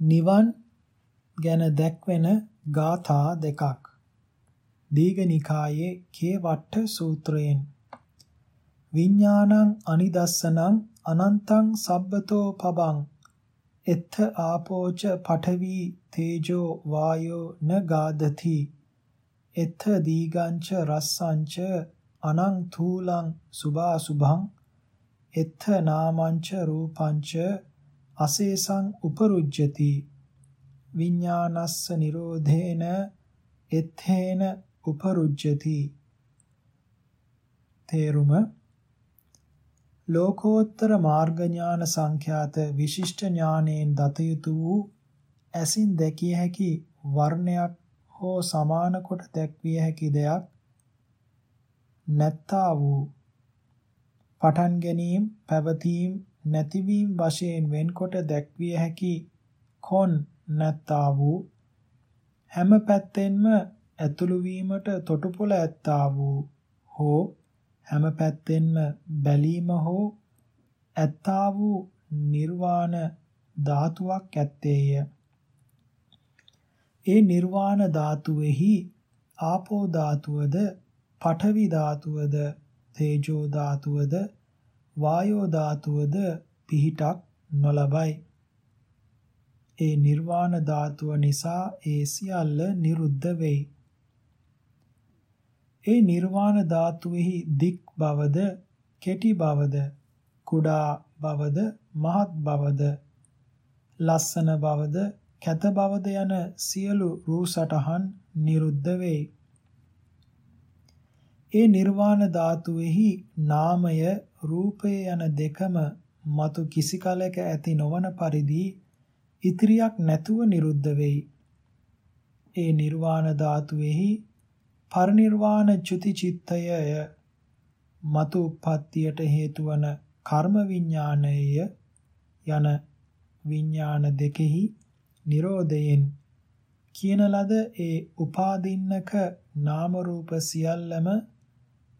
නිවන් ගැන දැක්වෙන ගාථා දෙකක්. දීඝනිකායේ කේවට්ට සූත්‍රයෙන්. විඥානං අනිදස්සනං අනන්තං සබ්බතෝ පබං. එත්ථ ආපෝච පඨවි තේජෝ වායෝ න ගාදති එත්ථ දීගංච රස්සංච අනං තූලං සුභාසුභං. එත්ථ නාමංච රූපංච අසේසං උපරුජ්ජති। විඥානස්ස නිරෝධේන එත්තේන උපරුජ්ජති। තේරුම ලෝකෝත්තර මාර්ග ඥාන සංඛ්‍යාත විශිෂ්ට ඥානයෙන් දත යුතු වූ ඇසින් දැකිය හැකි වර්ණයක් හෝ සමාන කොට දැක්විය හැකි දෙයක් නැත්තා වූ පටන් ගැනීම පැවතීම නැතිවීම වශයෙන් වෙන්කොට දැක්විය හැකි කොන් නැත්තා වූ හැම පැත්තෙන්ම ඇතුළු වීමට තොටුපොළ ඇත්තා වූ හෝ හැම පැත්තෙන්ම බැලීම හෝ ඇත්තා වූ නිර්වාණ ධාතුවක් ඇත්තේය. ඒ නිර්වාණ ධාතුවේහි ආපෝ ධාතුවද පඨවි ධාතුවද තේජෝ ධාතුවද වායෝ ධාතුවද පිහිටක් නොලබයි. ඒ නිර්වාණ ධාතුව නිසා ඒ සියල්ල නිරුද්ධ වෙයි. ඒ නිර්වාණ ධාතුවේහි දික් බවද කෙටි බවද කුඩා බවද මහත් බවද ලස්සන බවද කැත බවද යන සියලු රූ සටහන් නිරුද්ධ වෙයි. ඒ නිර්වාණ ධාතුවේහි නාමය රූපය යන දෙකම මතු කිසි කලක ඇති නොවන පරිදි ඉතිරියක් නැතුව නිරුද්ධ වෙයි. ඒ නිර්වාණ ධාතුවේහි පරිනිර්වාණ චුති චිත්තය මතු උප්පත්තියට හේතු වන කර්ම විඥානය යන විඥාන දෙකෙහි Nirodhayen කියන ලද ඒ උපාදින්නක නාම රූප සියල්ලම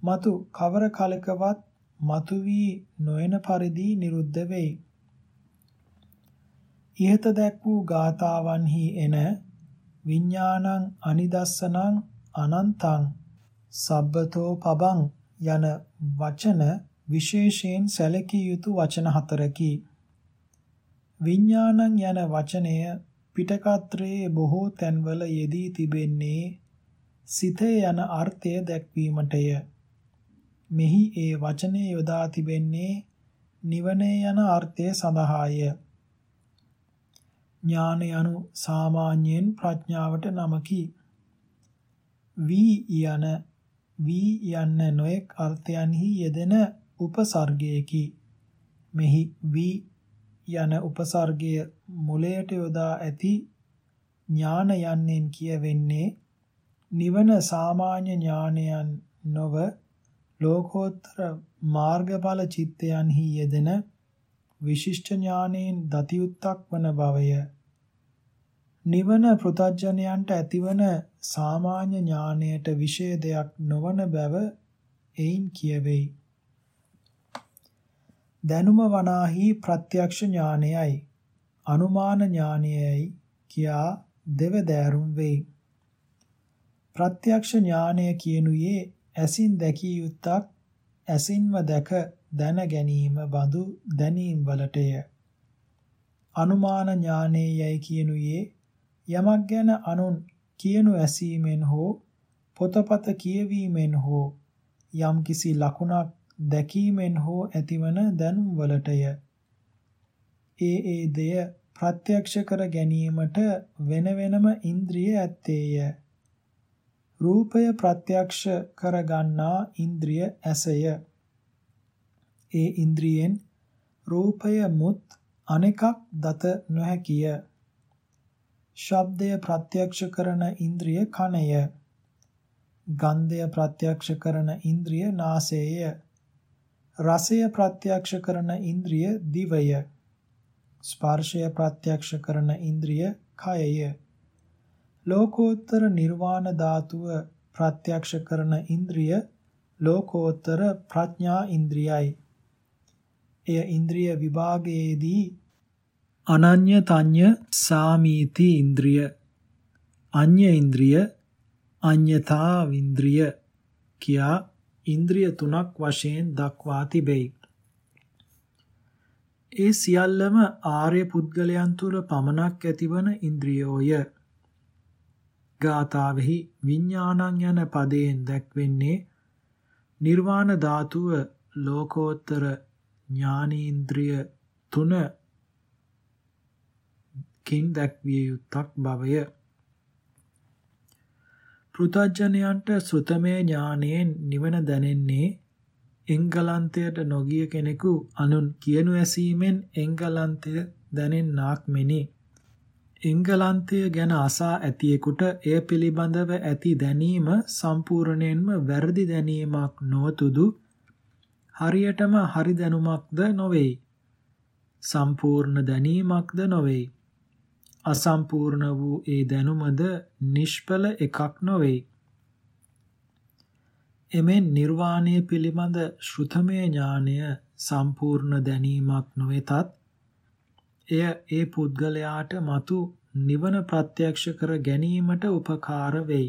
මතු කවර කලකවත් මතු වී නොයන පරිදි නිරුද්ධ වෙයි. ඉහත දැක් වූ ගාතාවන්හි එන විඥානං අනිදස්සනං අනන්තං සබ්බතෝ පබං යන වචන විශේෂයෙන් සැලකිය යුතු වචන හතරකි. විඥානං යන වචනය පිටකත්‍රයේ බොහෝ තැන්වල යෙදී තිබෙන්නේ සිතේ යන අර්ථය දැක්වීමටය. මෙහි ඒ වචනේ යොදා තිබෙන්නේ නිවනේ යන අර්ථය සඳහාය. ඥාන යනු සාමාන්‍යයෙන් ප්‍රඥාවට නමකි. වී යන වී යන්න නොඑක් අර්ථයන්හි යෙදෙන උපසර්ගයකි. මෙහි වී යන උපසර්ගය මුලයට යොදා ඇති ඥාන යන්නෙන් කියවෙන්නේ නිවන සාමාන්‍ය ඥානයන් නොව ලෝකෝත්තර මාර්ගඵල චිත්තයන්හි යෙදෙන විශිෂ්ට ඥානයෙන් දතියුත්තක් වන බවය. නිවන පෘතජ්ජනයන්ට ඇතිවන සාමාන්‍ය ඥානයට විශේෂයක් නොවන බව එයින් කියවෙයි. දැනුම වනාහි ප්‍රත්‍යක්ෂ ඥානයයි අනුමාන ඥානයයි කියා දෙවදෑරුම් වෙයි. ප්‍රත්‍යක්ෂ ඥානය කියනුයේ ඇසින් දැකිය යුත්තක් ඇසින්ම දැක දැන ගැනීම බඳු දැනීම් වලටය. අනුමාන ඥානයයි කියනුයේ යමක් ගැන අනුන් කියනු ඇසීමෙන් හෝ පොතපත කියවීමෙන් හෝ යම් කිසි ලකුණක් දැකීමෙන් හෝ ඇතිවන දැනුම් වලටය. ඒ ඒ දෙය ප්‍රත්‍යක්ෂ කර ගැනීමට වෙන වෙනම ඉන්ද්‍රිය ඇත්තේය. රූපය ප්‍රත්‍යක්ෂ කර ගන්නා ඉන්ද්‍රිය ඇසය. ඒ ඉන්ද්‍රියෙන් රූපය මුත් අනෙකක් දත නොහැකිය. ශබ්දය ප්‍රත්‍යක්ෂ කරන ඉන්ද්‍රිය කනය. ගන්ධය ප්‍රත්‍යක්ෂ කරන ඉන්ද්‍රිය නාසයය. රසය ප්‍රත්‍යක්ෂ කරන ඉන්ද්‍රිය දිවය. ස්පර්ශය ප්‍රත්‍යක්ෂ කරන ඉන්ද්‍රිය කයය. ලෝකෝත්තර නිර්වාණ ධාතුව ප්‍රත්‍යක්ෂ කරන ඉන්ද්‍රිය ලෝකෝත්තර ප්‍රඥා ඉන්ද්‍රියයි. එය ඉන්ද්‍රිය විභාගයේදී අනඤ්‍ය තඤ්‍ය සාමීති ඉන්ද්‍රිය අඤ්‍ය ඉන්ද්‍රිය අඤ්‍යතා වින්ද්‍රිය කියා ඉන්ද්‍රිය තුනක් වශයෙන් දක්වා තිබෙයි. ඒ සියල්ලම ආර්ය පුද්ගලයන් තුල පමණක් ඇතිවන ඉන්ද්‍රියෝය. ගාථාවෙහි විඥානං යන පදයෙන් දැක්වෙන්නේ නිර්වාණ ධාතුව ලෝකෝත්තර ඥානීන්ද්‍රිය තුන කින් දැක්විය යුත්තක් බවය. පෘථජ්ජනයන්ට සෘතමේ ඥානයෙන් නිවන දැනෙන්නේ එංගලන්තයට නොගිය කෙනෙකු අනුන් කියනු ඇසීමෙන් එංගලන්තය දැනෙන්නාක් මෙනි. එංගලන්තය ගැන අසා ඇතියෙකුට එය පිළිබඳව ඇති දැනීම සම්පූර්ණයෙන්ම වැරදි දැනීමක් නොතුදු හරියටම හරි දැනුමක්ද නොවේයි. සම්පූර්ණ දැනීමක්ද නොවේයි. අසම්පූර්ණ වූ ඒ දැනුමද නිෂ්ඵල එකක් නොවේ. එමෙන් නිර්වාණය පිළිබඳ ශ්‍රුතමය ඥානය සම්පූර්ණ දැනීමක් නොවෙතත් එය ඒ පුද්ගලයාට මතු නිවන ප්‍රත්‍යක්ෂ කර ගැනීමට උපකාර වෙයි.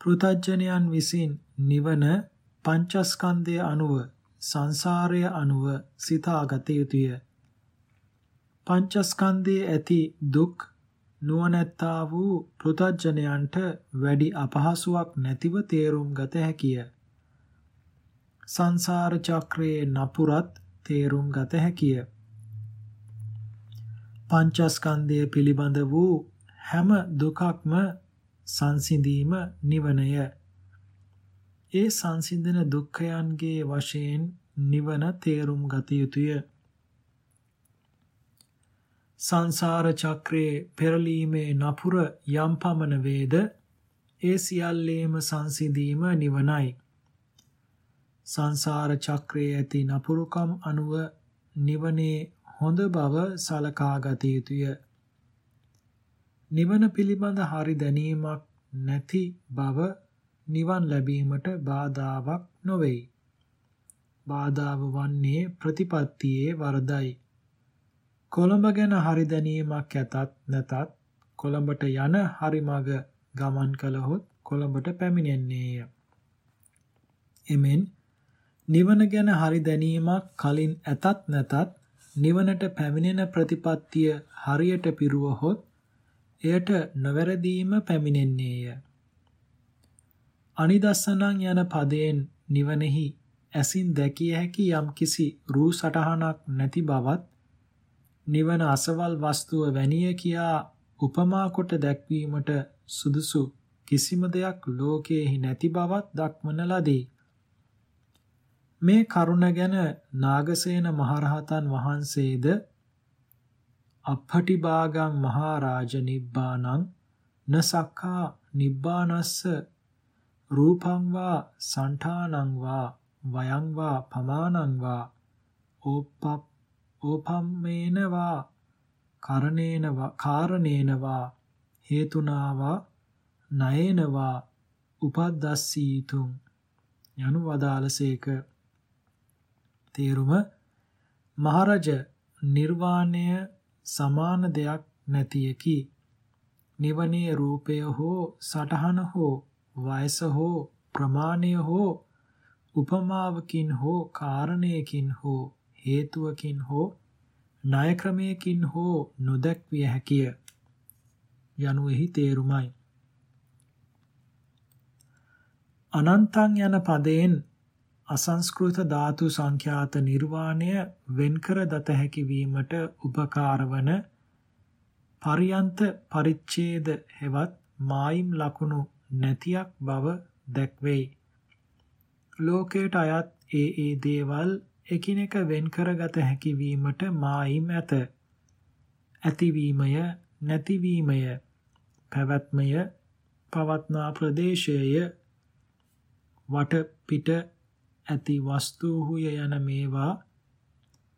පෘතජ්ජනයන් විසින් නිවන පංචස්කන්ධය අනුව සංසාරය අනුව සිතාගත යුතුය. පංචස්කන්ධයේ ඇති දුක් නුවණැත්තා වූ පෘතජ්ජනයන්ට වැඩි අපහසුාවක් නැතිව තේරුම් ගත හැකිය. සංසාර චක්‍රයේ නපුරත් තේරුම් ගත හැකිය. පංචස්කන්ධය පිළිබඳ වූ හැම දුකක්ම සංසිඳීම නිවනය. ඒ සංසිඳන දුක්ඛයන්ගේ වශයෙන් නිවන තේරුම් ගත යුතුය. සංසාර චක්‍රයේ පෙරලීමේ නපුර යම් පමණ වේද ඒ සියල්ලේම සංසිඳීම නිවනයි. සංසාර චක්‍රයේ ඇති නපුරුකම් අනුව නිවනේ හොඳ බව සලකා ගත යුතුය. නිවන පිළිබඳ හරි දැනීමක් නැති බව නිවන් ලැබීමට බාධාවක් නොවේයි. බාධාව වන්නේ ප්‍රතිපත්තියේ වරදයි. කොළඹ ගැන හරි දැනීමක් ඇතත් නැතත් කොළඹට යන හරි මඟ ගමන් කළහොත් කොළඹට පැමිණෙන්නේය. එමෙන් නිවන ගැන හරි දැනීමක් කලින් ඇතත් නැතත් නිවනට පැමිණෙන ප්‍රතිපත්තිය හරියට පිරුවහොත් එයට නොවැරදීම පැමිණෙන්නේය. අනිදස්සනං යන පදයෙන් නිවනෙහි ඇසින් දැකිය හැකි යම්කිසි රූ සටහනක් නැති බවත් නිවන අසවල් වස්තුව වැනිය කියා උපමා කොට දැක්වීමට සුදුසු කිසිම දෙයක් ලෝකයේහි නැති බවත් දක්වන ලදී. මේ කරුණ ගැන නාගසේන මහරහතන් වහන්සේද අප්පටිභාගං මහරජ නිබ්බානං නසක්ඛා නිබ්බානස්ස රූපං වා සංඨානං වා වයං වා පමානං වා ඕපප් ඕපම්මේනවා කරණේනවා කාරණේනවා හේතුනාවා නයේනවා උපද්දස්සීතුම් යනු වදාළසේක තේරුම මහරජ නිර්වාණය සමාන දෙයක් නැතියකි. නිවනේ රූපය හෝ සටහන හෝ වයස හෝ ප්‍රමාණය හෝ උපමාවකින් හෝ කාරණයකින් හෝ හේතුවකින් හෝ ණය ක්‍රමයකින් හෝ නොදැක්විය හැකිය. යනුෙහි තේරුමයි. අනන්තං යන පදයෙන් අසංස්කෘත ධාතු සංඛ්‍යාත නිර්වාණය වෙන්කර දත හැකි වීමට උපකාර වන පරියන්ත පරිච්ඡේද හෙවත් මායිම් ලකුණු නැතියක් බව දැක්වෙයි ලෝකයට අයත් ඒ ඒ දේවල් එකිනෙක වෙන් කරගත හැකි වීමට මායිම් ඇත. ඇතිවීමය නැතිවීමය පැවැත්මය පවත්නා ප්‍රදේශය වටපිට ඇති වස්තුහුය යන මේවා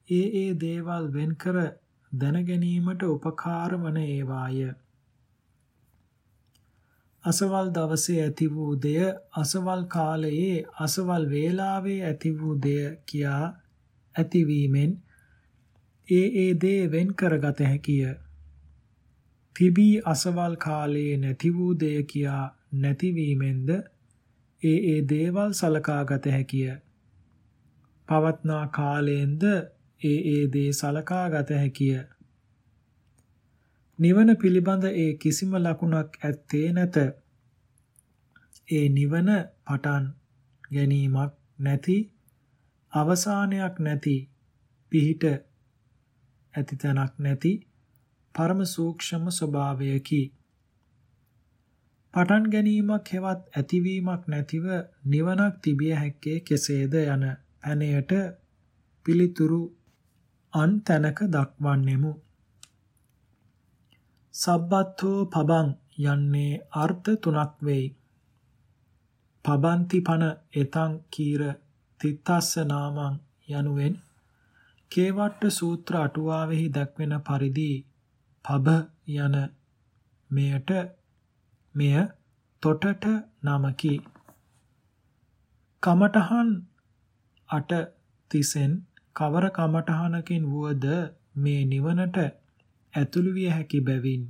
ඒ ඒ දේවල් වෙන්කර දැනගැනීමට උපකාර වන ඒවාය. අසවල් දවසේ ඇති වූ දෙය අසවල් කාලයේ අසවල් වේලාවේ ඇති වූ දෙය කියා ඇතිවීමෙන් ඒ ඒ දේ වෙන් කරගත හැකිය. තිබී අසවල් කාලයේ නැති වූ දෙය කියා නැතිවීමෙන්ද ඒ ඒ දේවල් සලකාගත හැකිය. පවත්නා කාලයෙන්ද ඒ ඒ දේ සලකාගත හැකිය. නිවන පිළිබඳ ඒ කිසිම ලකුණක් ඇත්තේ නැත. ඒ නිවන පටන් ගැනීමක් නැති අවසානයක් නැති පිහිට ඇති තැනක් නැති පරම සූක්ෂම ස්වභාවයකි. පටන් ගැනීමක් හෙවත් ඇතිවීමක් නැතිව නිවනක් තිබිය හැක්කේ කෙසේද යන පැනයට පිළිතුරු අන් තැනක දක්වන්නෙමු. සබ්බත්තෝ පබං යන්නේ අර්ථ තුනක් වෙයි. පබන්ති පන එතං කීර තිත්තස්ස නාමං යනුවෙන් කේවට්ට සූත්‍ර අටුවාවෙහි දක්වන පරිදි පබ යන මෙයට මෙය තොටට නමකි. කමඨහන් අට තිසෙන් කවර කමඨහනකින් වුවද මේ නිවනට ඇතුළු විය හැකි බැවින්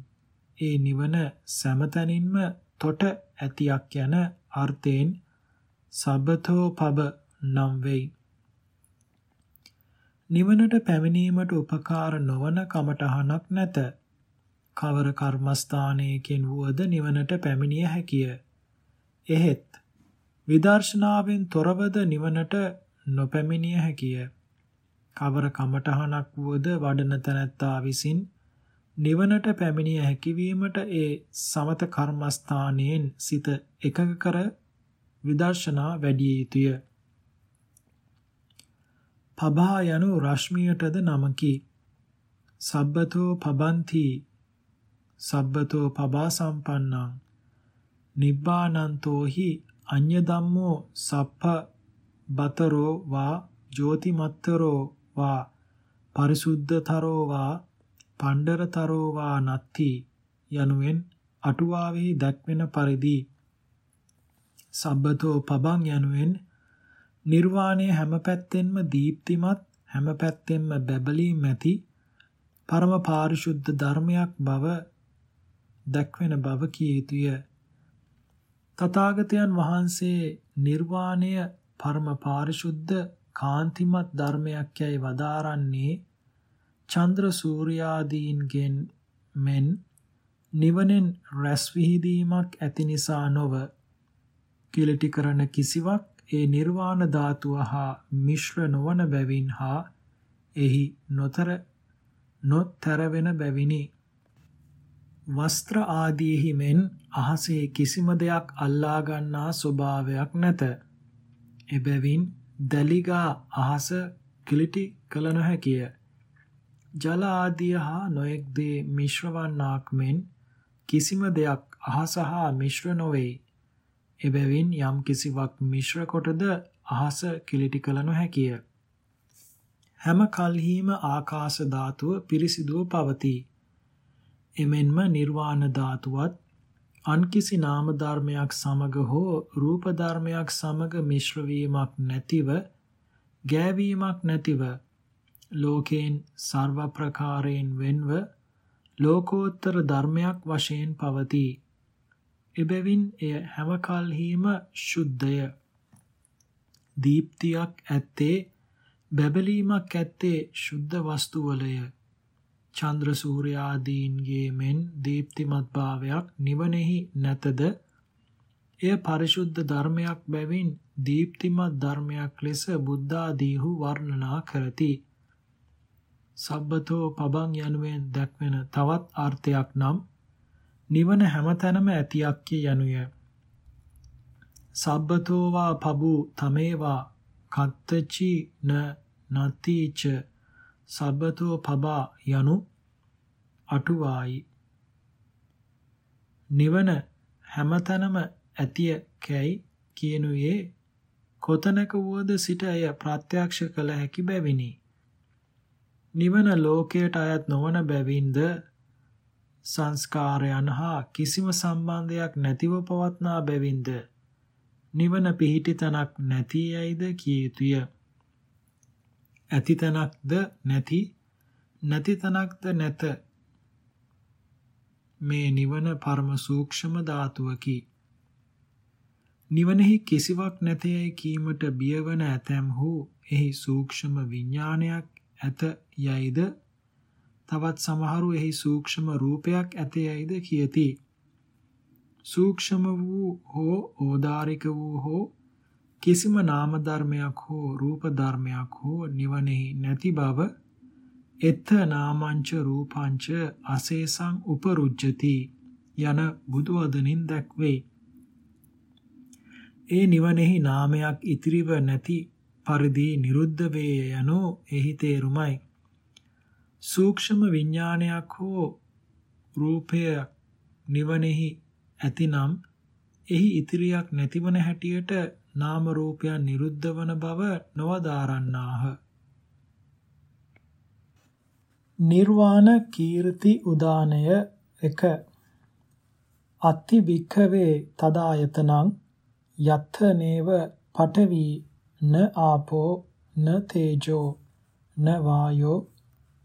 ඒ නිවන සෑමතැනින්ම තොට ඇතියක් යන අර්ථයෙන් සබතෝ පබ නම් වෙයි. නිවනට පැමිණීමට උපකාර නොවන කමඨහනක් නැත. කවර කර්මස්ථානයකින් වුවද නිවනට පැමිණිය හැකිය. එහෙත් විදර්ශනාවෙන් තොරවද නිවනට නොපැමිණිය හැකිය. කවර කමඨහනක් වුවද වඩන තැනැත්තා විසින් නිවනට පැමිණිය හැකිවීමට ඒ සමත කර්මස්ථානයෙන් සිත එකඟ කර විදර්ශනා වැඩි යුතුය. පබා යනු රශ්මියටද නමකි. සබ්බතෝ පබන්ති සබ්බතෝ පබා සම්පන්නං නිබ්බානන්තෝ හි අඤ්‍ය ධම්මෝ සප්ප බතරෝ වා ජෝතිමත්තරෝ වා පරිසුද්ධතරෝ වා පණ්ඩරතරෝ වා නත්ති යනුවෙන් අටුවාවෙහි දැක්වෙන පරිදි සබ්බතෝ පබං යනුවෙන් නිර්වාණය හැම පැත්තෙන්ම දීප්තිමත් හැම පැත්තෙන්ම බැබලීම් ඇති පරම පාරිශුද්ධ ධර්මයක් බව දැක්වෙන බව කිය යුතුය. තථාගතයන් වහන්සේ නිර්වාණය පරම පාරිශුද්ධ කාන්තිමත් ධර්මයක් යයි වදාරන්නේ චන්ද්‍ර සූර්යාදීන්ගෙන් මෙන් නිවනෙන් රැස් විහිදීමක් ඇති නිසා නොව කිලිටි කරන කිසිවක් ඒ නිර්වාණ ධාතුව හා මිශ්‍ර නොවන බැවින් හා එහි නොතර නොතර වෙන බැවිනි වස්ත්‍ර ආදීහි මෙන් අහසේ කිසිම දෙයක් අල්ලා ගන්නා ස්වභාවයක් නැත එබැවින් දලිගා අහස කිලිටි කළ නොහැකිය ජල ආදිය හා නොයෙක් දේ මිශ්‍රවන්නාක් මෙන් කිසිම දෙයක් අහස හා මිශ්‍ර නොවේ එබැවින් යම් කිසිවක් මිශ්‍ර කොටද අහස කිලිටි කළ නොහැකිය. හැම කල්හිම ආකාශ ධාතුව පිරිසිදුව පවතී. එමෙන්ම නිර්වාණ ධාතුවත් අන්කිසි නාම ධර්මයක් සමග හෝ රූප ධර්මයක් සමග මිශ්‍ර වීමක් නැතිව ගෑවීමක් නැතිව ලෝකයෙන් සර්ව ප්‍රකාරයෙන් වෙන්ව ලෝකෝත්තර ධර්මයක් වශයෙන් පවතී. එබැවින් එය හැම කල්හිම ශුද්ධය. දීප්තියක් ඇත්තේ බැබලීමක් ඇත්තේ ශුද්ධ වස්තුවලය. චන්ද්‍ර සූර්යාදීන්ගේ මෙන් දීප්තිමත් භාවයක් නිවනෙහි නැතද එය පරිශුද්ධ ධර්මයක් බැවින් දීප්තිමත් ධර්මයක් ලෙස බුද්ධාදීහු වර්ණනා කරති. සබ්බතෝ පබං යනුවෙන් දැක්වෙන තවත් අර්ථයක් නම් නිවන හැමතැනම ඇතියක් කිය යනුය. සබ්බතෝවා පබු තමේවා කත්තචි න නතිච සබ්බතෝ පබා යනු අටුවායි. නිවන හැමතැනම ඇතිය කැයි කියනුයේ කොතනක වුවද සිට එය ප්‍රත්‍යක්ෂ කළ හැකි බැවිනි. නිවන ලෝකයට අයත් නොවන බැවින්ද සංස්කාරයන් හා කිසිම සම්බන්ධයක් නැතිව පවත්නා බැවින්ද නිවන පිහිටි තනක් නැති යයිද කිය යුතුය. ඇති තනක්ද නැති? නැති තනක්ද නැත. මේ නිවන පරම සූක්ෂම ධාතුවකි. නිවනෙහි කිසිවක් නැතයයි කීමට බියවන ඇතැම්හු එහි සූක්ෂම විඥානයක් ඇත යයිද? තවත් සමහරු එහි සූක්ෂම රූපයක් ඇත යයිද කියති. සූක්ෂම වූ හෝ ඕදාරික වූ හෝ කිසිම නාම ධර්මයක් හෝ රූප ධර්මයක් හෝ නිවනෙහි නැති බව එත්ත නාමංච රූපංච අසේසං උපරුජ්ජති යන බුදු වදනින් දැක්වේ. ඒ නිවනෙහි නාමයක් ඉතිරිව නැති පරිදි නිරුද්ධ වේය යනෝ එහි තේරුමයි. සූක්ෂම විඥානයක් හෝ රූපය නිවනෙහි ඇතිනම් එහි ඉතිරියක් නැතිවන හැටියට නාම රූපයන් නිරුද්ධ වන බව නොවදාරන්නාහ. නිර්වාණ කීර්ති උදානය 1 අත්ති භික්ඛවේ තදායතනං යත්ථ නේව පඨවි න ආපෝ න තේජෝ න වායෝ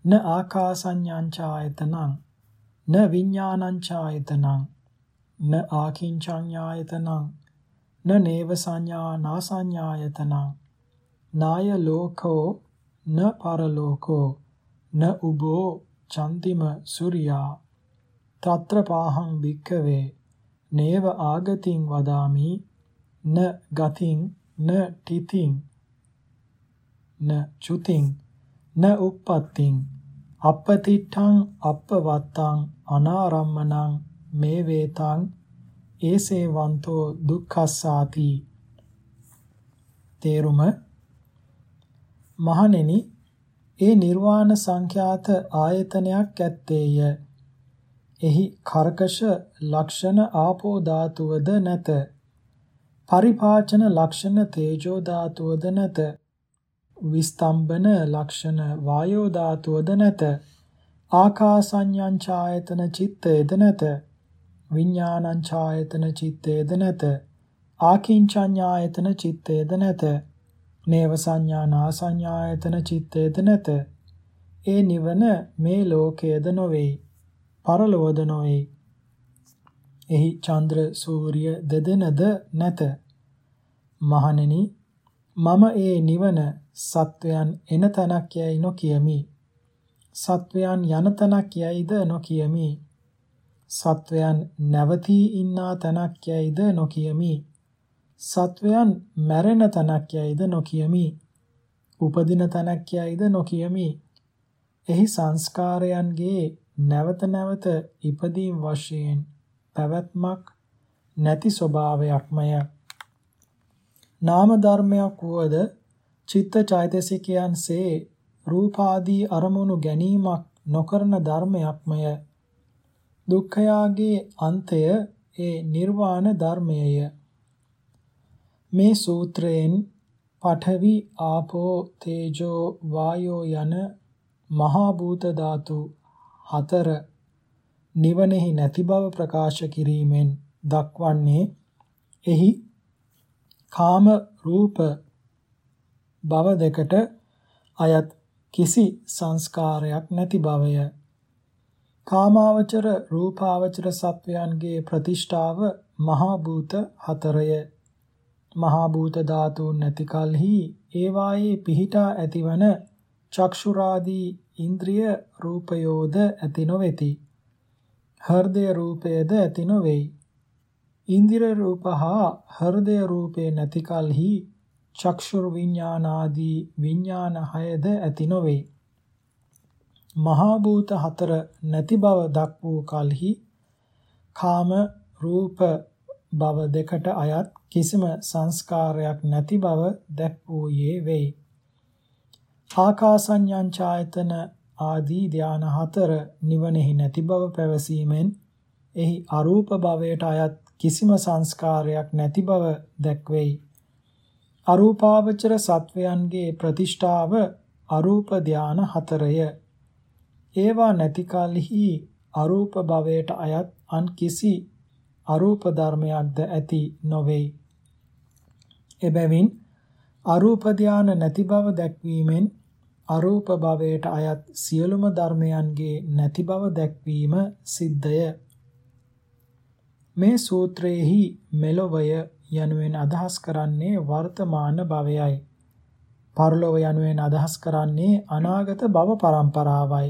න ආකාසඤ්ඤායතනං න විඥානං න ආකින්චඤ්ඤායතනං න නේව සංඥා නාසඤ්ඤායතනං. නාය ලෝකෝ න පරලෝකෝ න උබෝ චන්තිම සූර්යා. తත්‍ර පාහං භික්ඛවේ නේව ආගතින් වදාමි න ගතින් න තිතින් න චුතින් න uppattin අපපතිට්ඨං අප්පවත්තං අනාරම්මනං මේ වේතං ඒසේවන්තෝ දුක්ඛස්සාති. තේරුම මහණෙනි ඒ නිර්වාණ සංඛ්‍යාත ආයතනයක් ඇත්තේය. එහි කර්කශ ලක්ෂණ ආපෝ ධාතුවද නැත. පරිපාචන ලක්ෂණ තේජෝ ධාතුවද නැත. විස්තම්බන ලක්ෂණ වායෝ ධාතුවද නැත. ආකාසඤ්ඤං ඡායතන චිත්තේද නැත. විඥානං ඡායතන චිත්තේද නැත. ආකින්චඤ්ඤායතන චිත්තේද නැත. නේව සංඥානා සංඥායතන චිත්තේද නැත. ඒ නිවන මේ ලෝකයේද නොවේ. පරලොවද නොවේ. එහි චන්ද්‍ර සූර්ය දෙදෙනද නැත. මහණෙනි මම ඒ නිවන සත්වයන් එන තනක් යයි නොකියමි. සත්වයන් යන තනක් යයිද නොකියමි. සත්වයන් නැවතී ඉන්නා තැනක් යයිද නොකියමි. සත්වයන් මැරෙන තැනක් යයිද නොකියමි. උපදින තැනක් යයිද නොකියමි. එහි සංස්කාරයන්ගේ නැවත නැවත ඉපදීම් වශයෙන් පැවැත්මක් නැති ස්වභාවයක්මය. නාම ධර්මයක් වුවද චිත්ත චෛතසිකයන්සේ රූපාදී අරමුණු ගැනීමක් නොකරන ධර්මයක්මය. දුක්ඛයාගේ අන්තය ඒ නිර්වාණ ධර්මයය. මේ සූත්‍රයෙන් පඨවි ආපෝ තේජෝ වායෝ යන මහා භූත ධාතු හතර නිවනෙහි නැති බව ප්‍රකාශ කිරීමෙන් දක්වන්නේ එහි කාම රූප භව දෙකට අයත් කිසි සංස්කාරයක් නැති බවය. කාමාවචර රූපාවචර සත්වයන්ගේ ප්‍රතිෂ්ඨාව මහා භූත හතරය. මහා භූත ධාතුන් නැති කලෙහි ඒවායේ පිහිටා ඇතිවන චක්ෂුරාදී ඉන්ද්‍රිය රූපයෝද ඇති නොවේති. හෘදය රූපයද ඇති නොවේයි. ඉන්ද්‍රිය රූප හා හෘදය රූපේ නැති කලෙහි චක්ෂුර් විඥානාදී විඥාන හයද ඇති නොවේ. මහා භූත හතර නැති බව දක් වූ කලෙහි කාම රූප භව දෙකට අයත් කිසිම සංස්කාරයක් නැති බව දැක් වූයේ වෙයි. ආකාසඤ්ඤං ඡායතන ආදී ධාන හතර නිවනෙහි නැති බව පැවසීමෙන් එහි අරූප භවයට අයත් කිසිම සංස්කාරයක් නැති බව දැක්වෙයි. අරූපාවචර සත්වයන්ගේ ප්‍රතිෂ්ඨාව අරූප ධාන හතරය. ඒවා නැති කලෙහි අරූප භවයට අයත් අන් කිසි අරූප ධර්මයක්ද ඇති නොවේ. එබැවින් අරූප ධාන නැති බව දැක්වීමෙන් අරූප භවයට අයත් සියලුම ධර්මයන්ගේ නැති බව දැක්වීම සිද්ධය. මේ සූත්‍රයේහි මෙලොවය යනුවෙන් අදහස් කරන්නේ වර්තමාන භවයයි. පරලොව යනුවෙන් අදහස් කරන්නේ අනාගත භව පරම්පරාවයි.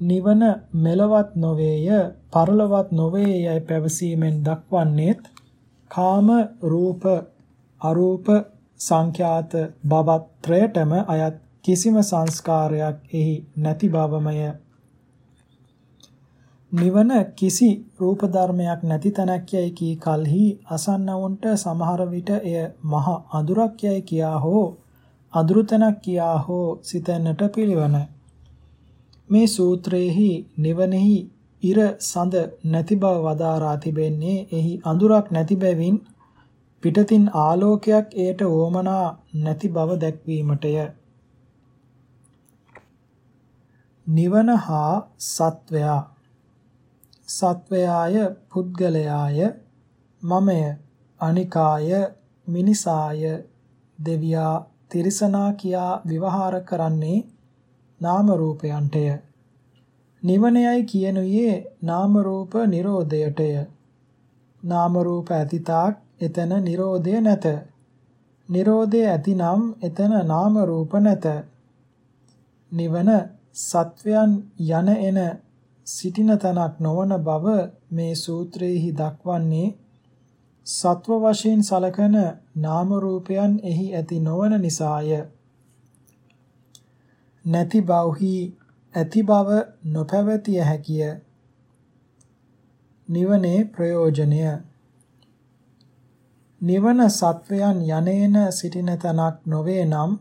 නිවන මෙලවත් නොවේය පරලවත් නොවේයයි පැවසීමෙන් දක්වන්නේත් කාම රූප අරූප සංඛ්‍යාත භවත්‍රයටම අයත් කිසිම සංස්කාරයක් එහි නැති බවමය. නිවන කිසි රූප ධර්මයක් නැති තැනක් යයි කී කලෙහි අසන්නවුන්ට සමහර විට එය මහ අඳුරක් යයි කියා හෝ අඳුරු තැනක් කියා හෝ සිතන්නට පිළිවන. මේ සූත්‍රයේහි නිවනෙහි ඉර සඳ නැති බව වදාරා තිබෙන්නේ එහි අඳුරක් නැති බැවින් පිටතින් ආලෝකයක් එයට ඕමනා නැති බව දැක්වීමටය. නිවන හා සත්වයා. සත්වයාය පුද්ගලයාය මමය අනිකාය මිනිසාය දෙවියා තිරිසනා කියා විවහාර කරන්නේ නාම රූපයන්ටය. නිවනයයි කියනුයේ නාම රූප නිරෝධයටය. නාම රූප ඇතිතාක් එතන නිරෝධය නැත. නිරෝධය ඇතිනම් එතන නාම රූප නැත. නිවන සත්වයන් යන එන සිටින තනක් නොවන බව මේ සූත්‍රයේහි දක්වන්නේ සත්ව වශයෙන් සලකන නාම රූපයන් එහි ඇති නොවන නිසාය. නැති බවහි ඇති බව නොපැවතිය හැකිය නිවනේ ප්‍රයෝජනය නිවන සත්වයන් යනේන සිටින තනක් නොවේ නම්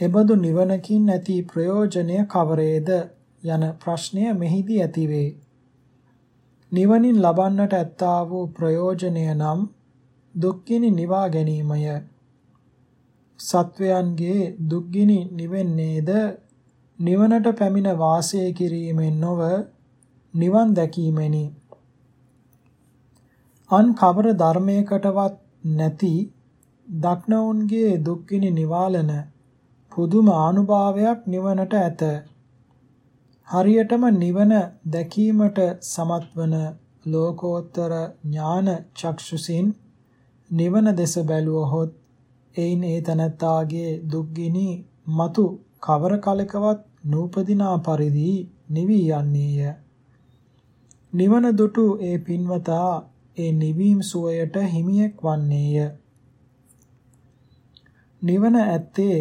එබඳු නිවනකින් ඇති ප්‍රයෝජනය කවරේද යන ප්‍රශ්නය මෙහිදී ඇතිවේ. නිවනින් ලබන්නට ඇත්තා වූ ප්‍රයෝජනය නම් දුක්ගිනි නිවා ගැනීමය. සත්වයන්ගේ දුක්ගිනි නිවෙන්නේද නිවනට පැමිණ වාසය කිරීමෙන් නොව නිවන් දැකීමෙනි. අන් කවර ධර්මයකටවත් නැති දක්නවුන්ගේ දුක්ගිනි නිවාලන පුදුම ආනුභාවයක් නිවනට ඇත. හරියටම නිවන දැකීමට සමත් වන ලෝකෝත්තර ඥාන චක්ෂුසින් නිවන දෙස බැලුවහොත් එයින් ඒ තනත්තාගේ දුක්ගිනි మతు කවර කලකවත් නූපදිනා පරිදි නිවි යන්නේය. නිවන දුටු ඒ පින්වතා ඒ නිවීම සුවයට හිමියෙක් වන්නේය. නිවන ඇත්තේ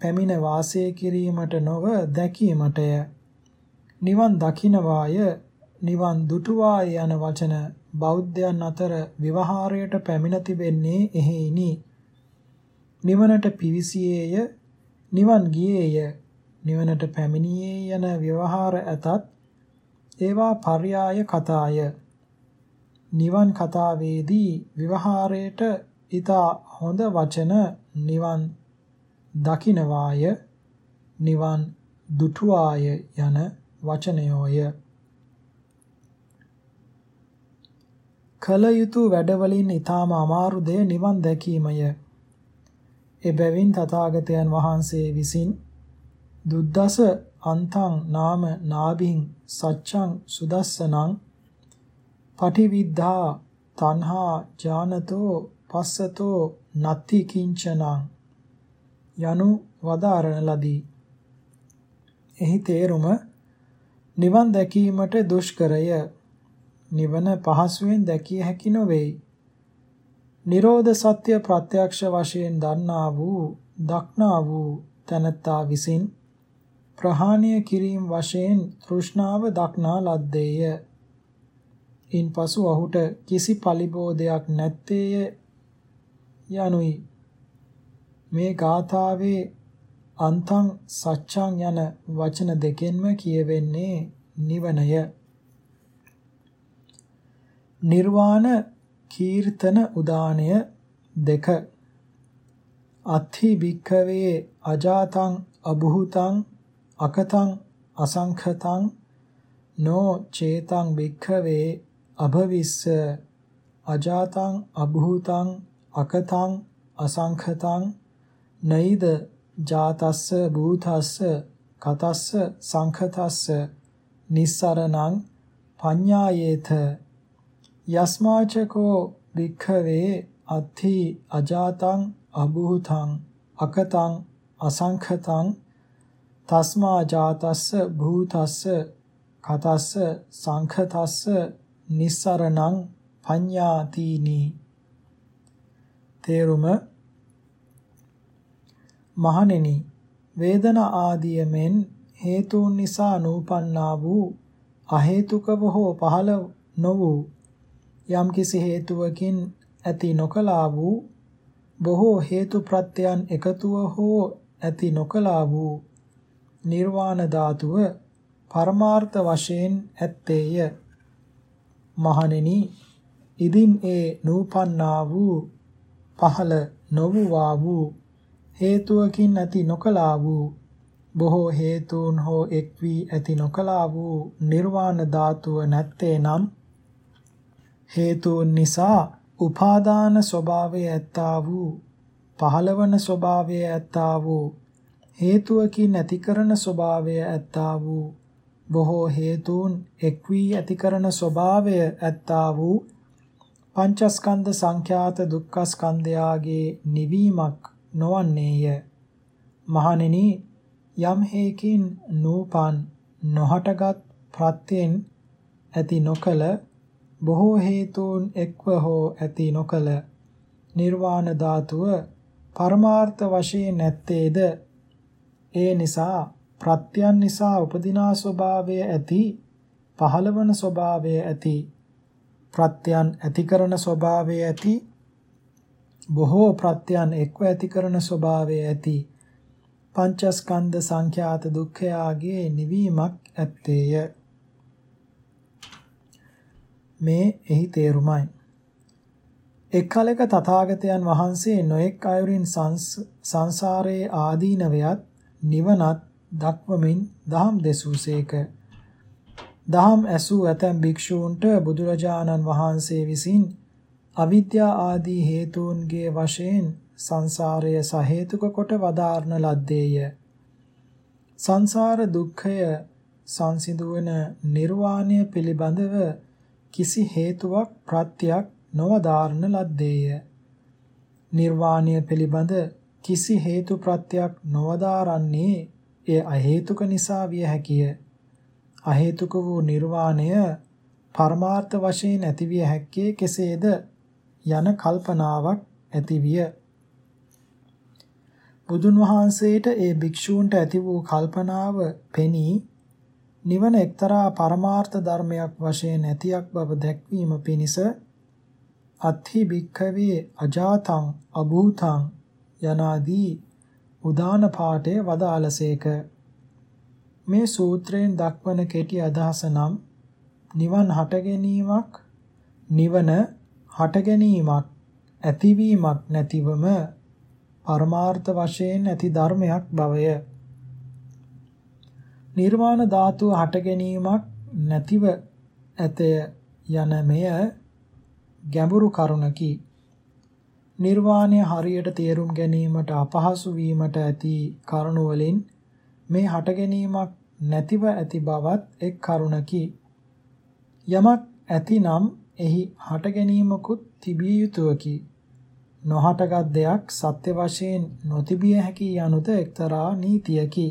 පැමිණ වාසය කිරීමට නොව දැකීමටය. නිවන් දකින්නවාය නිවන් දුටුවාය යන වචන බෞද්ධයන් අතර විවහාරයට පැමිණ තිබෙන්නේ එහෙයිනි. නිවනට පිවිසියේය නිවන් ගියේය නිවනට පැමිණියේ යන ව්‍යවහාර ඇතත් ඒවා පర్యాయ කතාය. නිවන් කතාවේදී විවහාරයට ඊතා හොඳ වචන නිවන් දකිනවාය නිවන් දුටුවාය යන වචනයෝය. කල යුතු වැඩවලින් ඊටාම අමාරු දෙය නිවන් දැකීමය. එබැවින් තථාගතයන් වහන්සේ විසින් දුද්දස අන්තං නාම නාභින් සච්ඡං සුදස්සනං පටිවිද්ධා තණ්හා ඥානතෝ පස්සතෝ නත්ති කිංචනං යනු වදාරන ලදී. එහි තේරුම නිවන් දැකීමට දුෂ්කරය. නිවන පහසුවෙන් දැකිය හැකි නොවේයි. නිරෝධ සත්‍ය ප්‍රත්‍යක්ෂ වශයෙන් දන්නා වූ දක්නා වූ තනත්තා විසින් ප්‍රහාණය කිරීම වශයෙන් තෘෂ්ණාව දක්නා ලද්දේය. ඉන්පසු ඔහුට කිසි පලිබෝධයක් නැත්තේය යනුයි මේ ගාථාවේ අන්තං සච්ඡං යන වචන දෙකෙන්ම කියවෙන්නේ නිවනය. නිර්වාණ කීර්තන උදානය දෙක අත්ථි භික්ඛවේ අජාතං අභූතං අකතං අසංඛතං නෝ චේතං භික්ඛවේ අභවිස්ස අජාතං අභූතං අකතං අසංඛතං නයිද ජාතස්ස භූතස්ස කතස්ස සංඛතස්ස නිස්සරණං පඤ්ඤායේත යස්මාචකෝ වික්ඛවේ අත්ථි අජාතං අභූතං අකතං අසංඛතං තස්මා ජාතස්ස භූතස්ස කතස්ස සංඛතස්ස නිස්සරණං පඤ්ඤාතිනි තේරුම මහණෙනි වේදනා ආදිය මෙන් හේතුන් නිසා නූපන්නා වූ අහේතුකව හෝ පහළ නො වූ යම්කිසි හේතුවකින් ඇති නොකලා වූ බොහෝ හේතු ප්‍රත්‍යයන් එකතුව හෝ ඇති නොකලා වූ නිර්වාණ ධාතුව පරමාර්ථ වශයෙන් ඇත්තේය. මහණෙනි ඉදින් ඒ නූපන්නා වූ පහළ නොවුවා වූ හේතුවකින් ඇති නොකලා වූ බොහෝ හේතුන් හෝ එක් වී ඇති නොකලා වූ නිර්වාණ ධාතුව නැත්තේ නම් හේතුන් නිසා උපාදාන ස්වභාවය ඇත්තා වූ පහළවන ස්වභාවය ඇත්තා වූ හේතුවකින් ඇති කරන ස්වභාවය ඇත්තා වූ බොහෝ හේතුන් එක් වී ඇති කරන ස්වභාවය ඇත්තා වූ පංචස්කන්ධ සංඛ්‍යාත දුක්ඛස්කන්ධයාගේ නිවීමක් නොවන්නේය. මහණෙනි යම් හේකින් නූපන් නොහටගත් ප්‍රත්‍යෙන් ඇති නොකල බොහෝ හේතුන් එක්ව හෝ ඇති නොකල නිර්වාණ ධාතුව පරමාර්ථ වශයෙන් නැත්තේද ඒ නිසා ප්‍රත්‍යයන් නිසා උපදිනා ස්වභාවය ඇති පහළවන ස්වභාවය ඇති ප්‍රත්‍යයන් ඇති කරන ස්වභාවය ඇති බොහෝ ප්‍රත්‍යයන් එක්ව ඇති කරන ස්වභාවය ඇති පංචස්කන්ධ සංඛ්‍යාත දුක්ඛයාගේ නිවීමක් ඇත්තේය. මේ එහි තේරුමයි. එක් කලක තථාගතයන් වහන්සේ නොඑක් අයුරින් සංසාරයේ ආදීනවයත් නිවනත් දක්වමින් දහම් දෙසූසේක දහම් ඇසූ ඇතැම් භික්ෂූන්ට බුදුරජාණන් වහන්සේ විසින් අවිද්‍යා ආදී හේතුන්ගේ වශයෙන් සංසාරය සහේතුක කොට වදාරන ලද්දේය. සංසාර දුක්ඛය සංසිඳුවන නිර්වාණය පිළිබඳව කිසි හේතුවක් ප්‍රත්‍යක් නොවදාරන ලද්දේය. නිර්වාණය පිළිබඳ කිසි හේතු ප්‍රත්‍යක් නොවදාරන්නේ එය අහේතුක නිසා විය හැකිය. අහේතුක වූ නිර්වාණය පරමාර්ථ වශයෙන් ඇතිවිය හැක්කේ කෙසේද යන කල්පනාවක් ඇතිවිය. බුදුන් වහන්සේට ඒ භික්ෂූන්ට ඇති වූ කල්පනාව පෙනී නිවන එක්තරා පරමාර්ථ ධර්මයක් වශයෙන් ඇතියක් බව දැක්වීම පිණිස අත්හි භික්ඛවේ අජාතං අභූතං යනාදී උදාන පාඨය වදාළසේක මේ සූත්‍රයෙන් දක්වන කෙටි අදහස නම් නිවන් හට ගැනීමක් නිවන හට ගැනීමක් ඇතිවීමක් නැතිවම පරමාර්ථ වශයෙන් ඇති ධර්මයක් බවය. නිර්වාණ ධාතුව හට ගැනීමක් නැතිව ඇතය යන මෙය ගැඹුරු කරුණකි. නිර්වාණය හරියට තේරුම් ගැනීමට අපහසු වීමට ඇති කරුණ වලින් මේ හට ගැනීමක් නැතිව ඇති බවත් එක් කරුණකි. යමක් ඇතිනම් එහි හට ගැනීමකුත් තිබිය යුතුයකි. නොහටගත් දෙයක් සත්‍ය වශයෙන් නොතිබිය හැකි යනුත එක්තරා නීතියකි.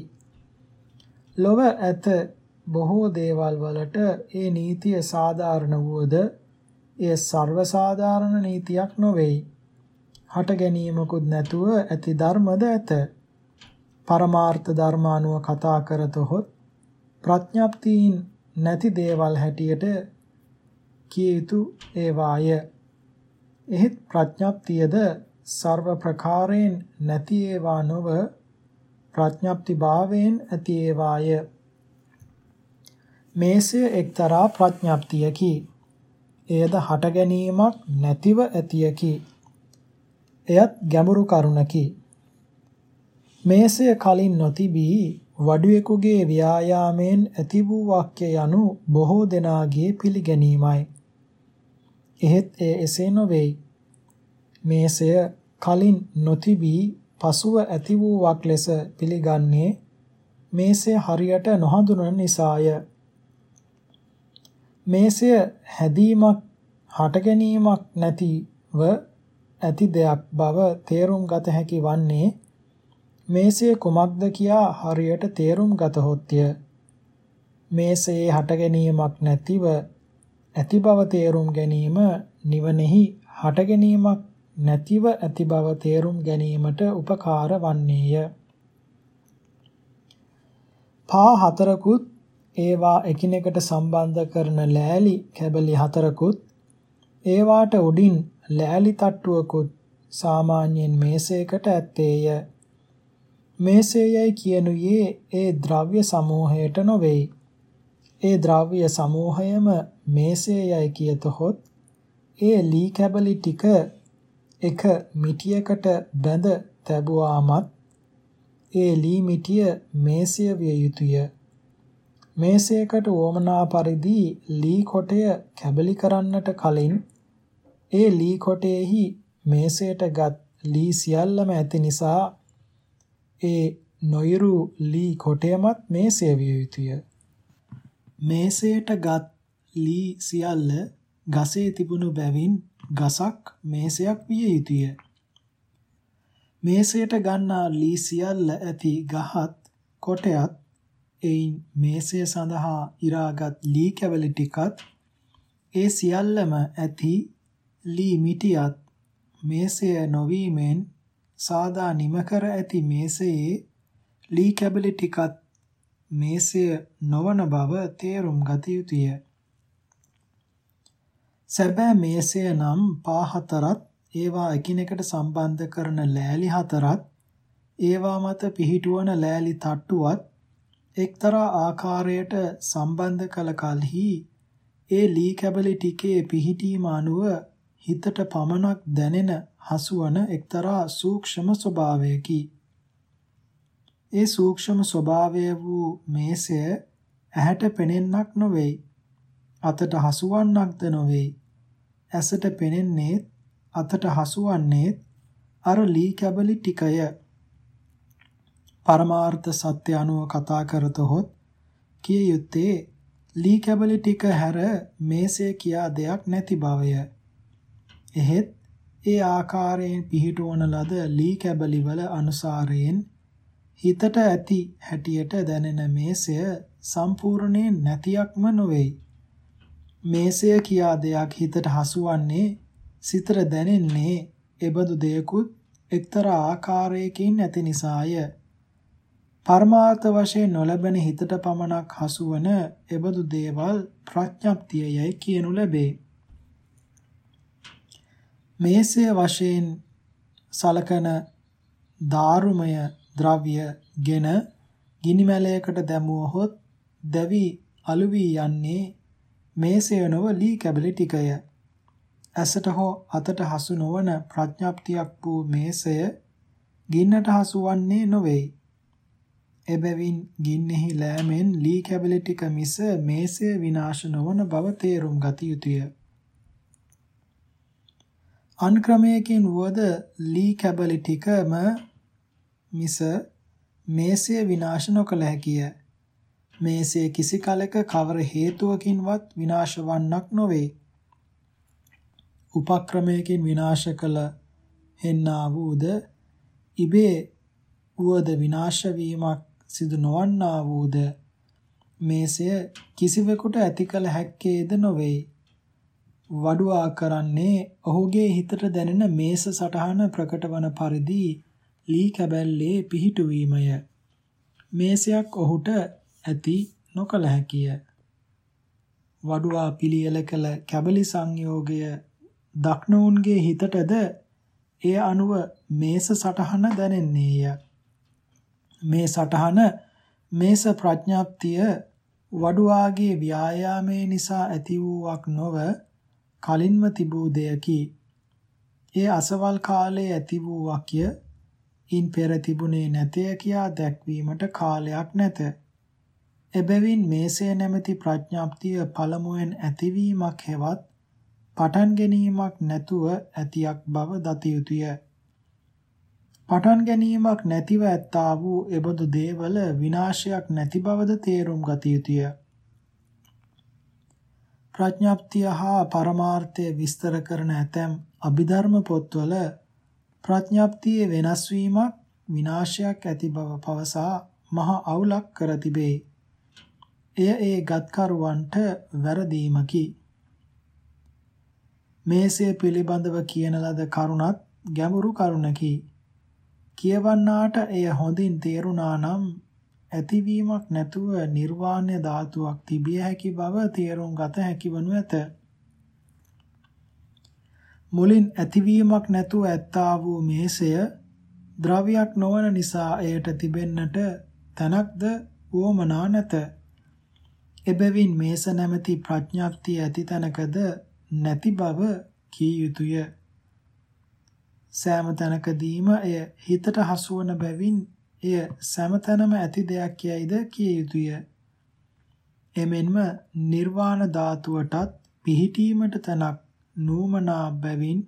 ලොව ඇත බොහෝ දේවල් වලට ඒ නීතිය සාධාරණ වුවද එය සර්වසාධාරණ නීතියක් නොවේයි. හට ගැනීමකුත් නැතුව ඇති ධර්මද ඇත. පරමාර්ථ ධර්ම අනුව කතා කරතොත් ප්‍රඥප්තියින් නැති දේවල් හැටියට කිය යුතු ඒවාය. එහෙත් ප්‍රඥප්තියද ਸਰව ප්‍රකාරයෙන් නැති ඒවා නොව ප්‍රඥප්ති භාවයෙන් ඇති ඒවාය. මේසය එක්තරා ප්‍රඥප්තියකි. එයද හට ගැනීමක් නැතිව ඇතියකි. එයත් ගැඹුරු කරුණකි. මේසය කලින් නොතිබී වඩුවෙකුගේ ව්‍යායාමයෙන් ඇති වූ වාක්‍ය යනු බොහෝ දෙනාගේ පිළිගැනීමයි. එහෙත් එය එසේ නොවේයි. මේසය කලින් නොතිබී පසුව ඇති වූවක් ලෙස පිළිගන්නේ මේසය හරියට නොහඳුනන නිසාය. මේසය හැදීමක් හට ගැනීමක් නැතිව ඇති දෙයක් බව තේරුම් ගත හැකි වන්නේ මේසය කුමක්ද කියා හරියට තේරුම් ගතහොත්ය. මේසයේ හට ගැනීමක් නැතිව ඇති බව තේරුම් ගැනීම නිවනෙහි හට ගැනීමක් නැතිව ඇති බව තේරුම් ගැනීමට උපකාර වන්නේය. පා හතරකුත් ඒවා එකිනෙකට සම්බන්ධ කරන ලෑලි කැබලි හතරකුත් ඒවාට උඩින් ලෑලි තට්ටුවකුත් සාමාන්‍යයෙන් මේසයකට ඇත්තේය. මේසයයි කියනුයේ ඒ ද්‍රව්‍ය සමූහයට නොවේයි. ඒ ද්‍රව්‍ය සමූහයම මේසයයි කියතොත් ඒ ලී කැබලි ටික එක මිටියකට බැඳ තැබුවාමත් ඒ ලී මිටිය මේසය විය යුතුය. මේසයකට වමනා පරිදි ලී කොටය කැබලි කරන්නට කලින් ඒ ලී කොටයේහි මේසයටගත් ලී සියල්ලම ඇති නිසා ඒ නොයුරු ලී කොටයමත් මේසය විය යුතුය. මේසයටගත් ලී සියල්ල ගසේ තිබුණු බැවින් ගසක් මේසයක් විය යුතුය. මේසයට ගන්නා ලී සියල්ල ඇති ගහත් කොටයත් එයින් මේසය සඳහා ඉරාගත් ලී කැවලි ටිකත් ඒ සියල්ලම ඇති ලී මිටියත් මේසය නොවීමෙන් සාදා නිම කර ඇති මේසයේ ලී කැබලි ටිකත් මේසය නොවන බව තේරුම් ගත යුතුය. සැබෑ මේසය නම් පා හතරත් ඒවා එකිනෙකට සම්බන්ධ කරන ලෑලි හතරත් ඒවා මත පිහිටුවන ලෑලි තට්ටුවත් එක්තරා ආකාරයට සම්බන්ධ කළ කලෙහි ඒ ලී කැබලි ටිකේ පිහිටීම අනුව හිතට පමණක් දැනෙන හසුවන එක්තරා සූක්ෂම ස්වභාවයකි. ඒ සූක්ෂම ස්වභාවය වූ මේසය ඇහැට පෙනෙන්නක් නොවේයි. අතට හසුවන්නක්ද නොවේයි. ඇසට පෙනෙන්නේ අතට හසුවන්නේ අර ලී කැබලි ටිකය. පරමාර්ථ සත්‍ය අනුව කතා කරතොත් කිය යුත්තේ ලී කැබලි ටික හැර මේසය කියා දෙයක් නැති බවය. එහෙත් ඒ ආකාරයෙන් පිහිටවන ලද ලී කැබලි වල අනුසාරයෙන් හිතට ඇති හැටියට දැනෙන මේසය සම්පූර්ණයෙන් නැතියක්ම නොවේයි. මේසය කියා දෙයක් හිතට හසුවන්නේ සිතට දැනෙන්නේ එබඳු දෙයකුත් එක්තරා ආකාරයකින් ඇති නිසාය. පරමාර්ථ වශයෙන් නොලැබෙන හිතට පමණක් හසුවන එබඳු දේවල් ප්‍රඥප්තියයි කියනු ලැබේ. මේසය වශයෙන් සලකන දාරුමය ද්‍රව්‍යගෙන ගිනි මැලයකට දැමුවහොත් දැවි අලු වී යන්නේ මේසය නොව ලී කැබලි ටිකය. ඇසට හෝ අතට හසු නොවන ප්‍රඥප්තියක් වූ මේසය ගින්නට හසු වන්නේ නොවේයි. එබැවින් ගින්නෙහි ලෑමෙන් ලී කැබලි ටික මිස මේසය විනාශ නොවන බව තේරුම් ගත යුතුය. අන් ක්‍රමයකින් වුවද ලී කැබලි ටිකම මිස මේසය විනාශ නොකළ හැකිය. මේසය කිසි කලක කවර හේතුවකින්වත් විනාශ වන්නක් නොවේ. උපක්‍රමයකින් විනාශ කළ හෙන්නා වූද ඉබේ වුවද විනාශ වීමක් සිදු නොවන්නා වූද මේසය කිසිවෙකුට ඇති කළ හැක්කේද නොවේ. වඩුවා කරන්නේ ඔහුගේ හිතට දැනෙන මේස සටහන ප්‍රකට වන පරිදි ලී කැබැල්ලේ පිහිටුවීමය. මේසයක් ඔහුට ඇති නොකල හැකිය. වඩුවා පිළියෙල කළ කැබලි සංයෝගය දක්නෝන්ගේ හිතටද එය අනුව මේස සටහන දැනෙන්නේය. මේ සටහන මේස ප්‍රඥාප්තිය වඩුවාගේ ව්‍යායාමයේ නිසා ඇති වූවක් නොව කලින්ම තිබූ දෙයකි. ඒ අසවල් කාලයේ ඇති වූ වාක්‍ය ඉන් පෙර තිබුණේ නැතය කියා දැක්වීමට කාලයක් නැත. එබැවින් මේසේ නැමැති ප්‍රඥාප්තිය පළමුවෙන් ඇතිවීමක් හෙවත් පටන් ගැනීමක් නැතුව ඇතියක් බව දත යුතුය. පටන් ගැනීමක් නැතිව ඇත්තා වූ එබඳු දේවල විනාශයක් නැති බවද තේරුම් ගත යුතුය. ප්‍රඥාප්තිය හා පරමාර්ථය විස්තර කරන ඇතැම් අභිධර්ම පොත්වල ප්‍රඥාප්තියේ වෙනස් වීමක් විනාශයක් ඇති බව පවසා මහ අවුලක් කර තිබේ. එය ඒ ගත්කරුවන්ට වැරදීමකි. මේසය පිළිබඳව කියන ලද කරුණත් ගැඹුරු කරුණකි. කියවන්නාට එය හොඳින් තේරුණා නම් ඇතිවීමක් නැතුව නිර්වාණ්‍ය ධාතුවක් තිබිය හැකි බව තේරුම් ගත හැකි වනු ඇත. මුලින් ඇතිවීමක් නැතුව ඇත්තා වූ මේසය ද්‍රව්‍යයක් නොවන නිසා එයට තිබෙන්නට තැනක්ද වොමනා නැත. එබැවින් මේස නැමැති ප්‍රඥාප්තිය ඇති තැනකද නැති බව කිය යුතුය. සෑම තැනකදීම එය හිතට හසුවන බැවින් එය සෑමතැනම ඇති දෙයක් යයිද කිය යුතුය. එමෙන්ම නිර්වාණ ධාතුවටත් පිහිටීමට තැනක් නූමනා බැවින්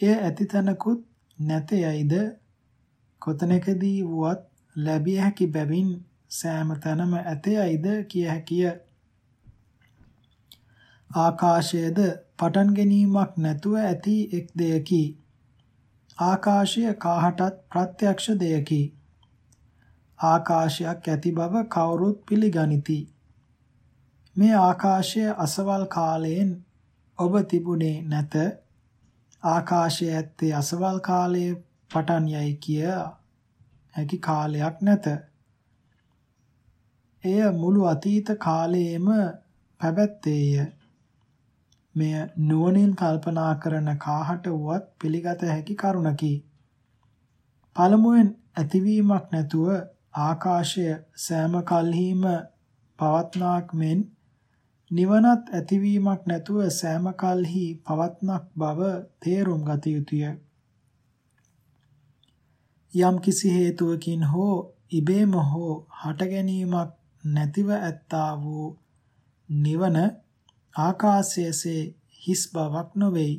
එය ඇති තැනකුත් නැත යයිද කොතැනකදී වුවත් ලැබිය හැකි බැවින් සෑම තැනම ඇත යයිද කිය හැකිය. ආකාශයේද පටන් ගැනීමක් නැතුව ඇති එක් දෙයකි. ආකාශය කාහටත් ප්‍රත්‍යක්ෂ දෙයකි. ආකාශයක් ඇති බව කවුරුත් පිළිගනිති. මේ ආකාශය අසවල් කාලයෙන් ඔබ තිබුණේ නැත. ආකාශය ඇත්තේ අසවල් කාලයේ පටන් යයි කිය හැකි කාලයක් නැත. එය මුළු අතීත කාලයේම පැවැත්තේය. මෙය නුවණින් කල්පනා කරන කාහට වුවත් පිළිගත හැකි කරුණකි. පළමුවෙන් ඇතිවීමක් නැතුව ආකාශය සෑම කල්හිම පවත්නාක් මෙන් නිවනත් ඇතිවීමක් නැතුව සෑම කල්හි පවත්නක් බව තේරුම් ගත යුතුය. යම් කිසි හේතුවකින් හෝ ඉබේම හෝ හට ගැනීමක් නැතිව ඇත්තා වූ නිවන ආකාශයේසේ හිස් බවක් නොවේයි.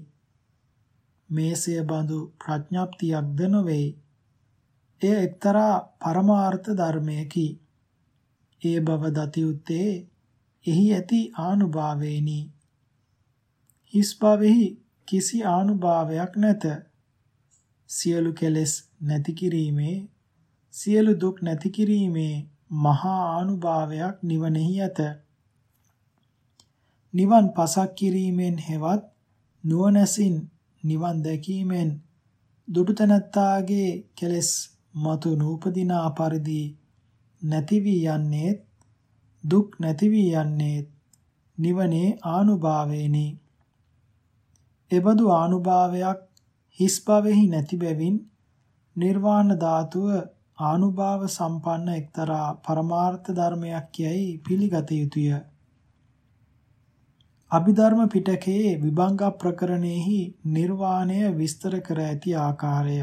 මේසය බඳු ප්‍රඥාප්තියක්ද නොවේයි. එය එක්තරා පරමාර්ථ ධර්මයකි. ඒ බව දතියුත්තේ එහි ඇති ආනුභාවේනි. හිස් බවෙහි කිසි ආනුභාවයක් නැත. සියලු කෙලෙස් නැති කිරීමේ සියලු දුක් නැති කිරීමේ මහා ආනුභාවයක් නිවනෙහි ඇත. නිවන් පසක් කිරීමෙන් හෙවත් නුවණැසින් නිවන් දැකීමෙන් දුටු තැනැත්තාගේ කෙලෙස් මතු නූපදිනා පරිදි නැති වී යන්නේ දුක් නැති වී යන්නේ නිවනේ ආනුභාවේනි එබඳු ආනුභාවයක් හිස් භවෙහි නැති බැවින් නිර්වාණ ධාතුව ආනුභාව සම්පන්න එක්තරා පරමාර්ථ ධර්මයක් යයි පිළිගත යුතුය. අභිධර්ම පිටකයේ විභංග ප්‍රකරණෙහි නිර්වාණය විස්තර කර ඇති ආකාරය.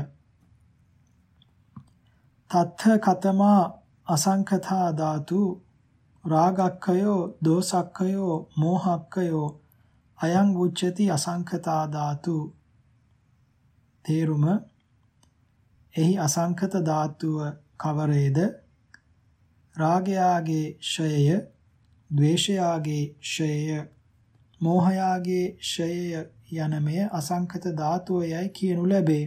තත්ථ කතමා අසංඛතා ධාතු රාගක්ඛයෝ දෝසක්ඛයෝ මෝහක්ඛයෝ අයං උච්චති අසංඛතා ධාතු තේරුම එහි අසංඛත ධාතුව කවරේද රාගයාගේ ෂයය ද්වේෂයාගේ ෂයය මෝහයාගේ ෂයය යන මෙය අසංකත ධාතුවයයි කියනු ලැබේ.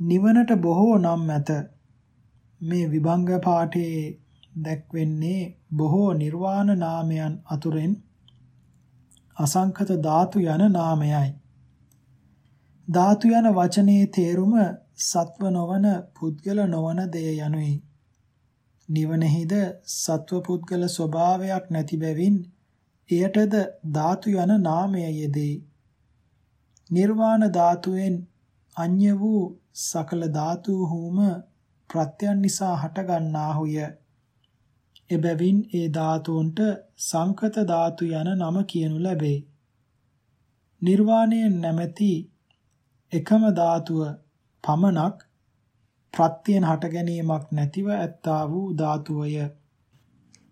නිවනට බොහෝ නම් ඇත. මේ විභංග පාඨයේ දැක්වෙන්නේ බොහෝ නිර්වාණ නාමයන් අතුරෙන් අසංකත ධාතු යන නාමයයි. ධාතු යන වචනේ තේරුම සත්ව නොවන පුද්ගල නොවන දෙය යනුයි. නිවනෙහිද සත්ව පුද්ගල ස්වභාවයක් නැති බැවින් එයටද ධාතු යන නාමය යෙදේ. නිර්වාණ ධාතුවෙන් අඤ්‍ය වූ සකල ධාතුහුම ප්‍රත්‍යයන් නිසා හටගන්නාහුය. එබැවින් ඒ ධාතුන්ට සංකත ධාතු යන නම කියනු ලැබේ. නිර්වාණයෙන් නැමැති එකම ධාතුව පමණක් ප්‍රත්‍යයෙන් හට ගැනීමක් නැතිව ඇත්තා වූ ධාතුවය.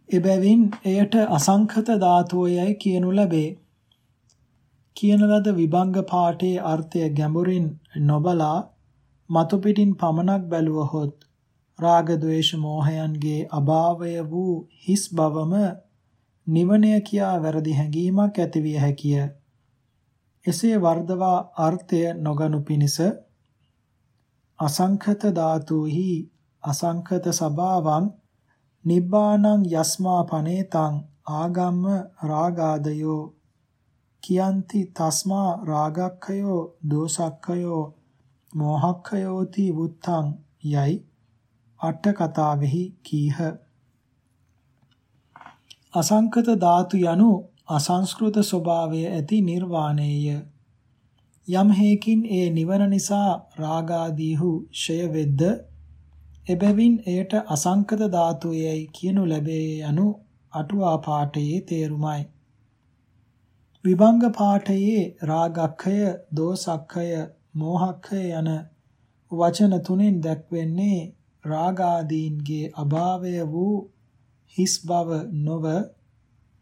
එබැවින් එයට අසංඛත ධාතුවයයි කියනු ලැබේ. කියන ලද විභංග පාඨයේ අර්ථය ගැඹුරින් නොබලා මතු පිටින් පමණක් බැලුවහොත් රාග ద్వේෂ මෝහයන්ගේ අභාවය වූ හිස් බවම නිවනය කියා වැරදි හැඟීමක් ඇතිවිය හැකිය. එසේ වර්ධවා අර්ථය නොගනු පිණිස අසංඛත ධාතුහි අසංඛත සබාවං නිබ්බානං යස්මා පනේතං ආගම්ම රාගාදයෝ කියන්ති තස්මා රාගක්ඛයෝ දෝසක්ඛයෝ මෝහක්ඛයෝති වුත්තං යයි අට කතාවෙහි කීහ. අසංකත ධාතු යනු අසංස්කෘත ස්වභාවය ඇති නිර්වාණයය. යම් හේකින් ඒ නිවන නිසා රාගාදීහු ෂය වෙද්ද එබැවින් එයට අසංකත ධාතුයයි කියනු ලැබේ යනු අටුවා පාඨයේ තේරුමයි. විභංග පාඨයේ රාගක්ඛය, දෝසක්ඛය, මෝහක්ඛය යන වචන තුනෙන් දැක්වෙන්නේ රාගාදීන්ගේ අභාවය වූ හිස් බව නොව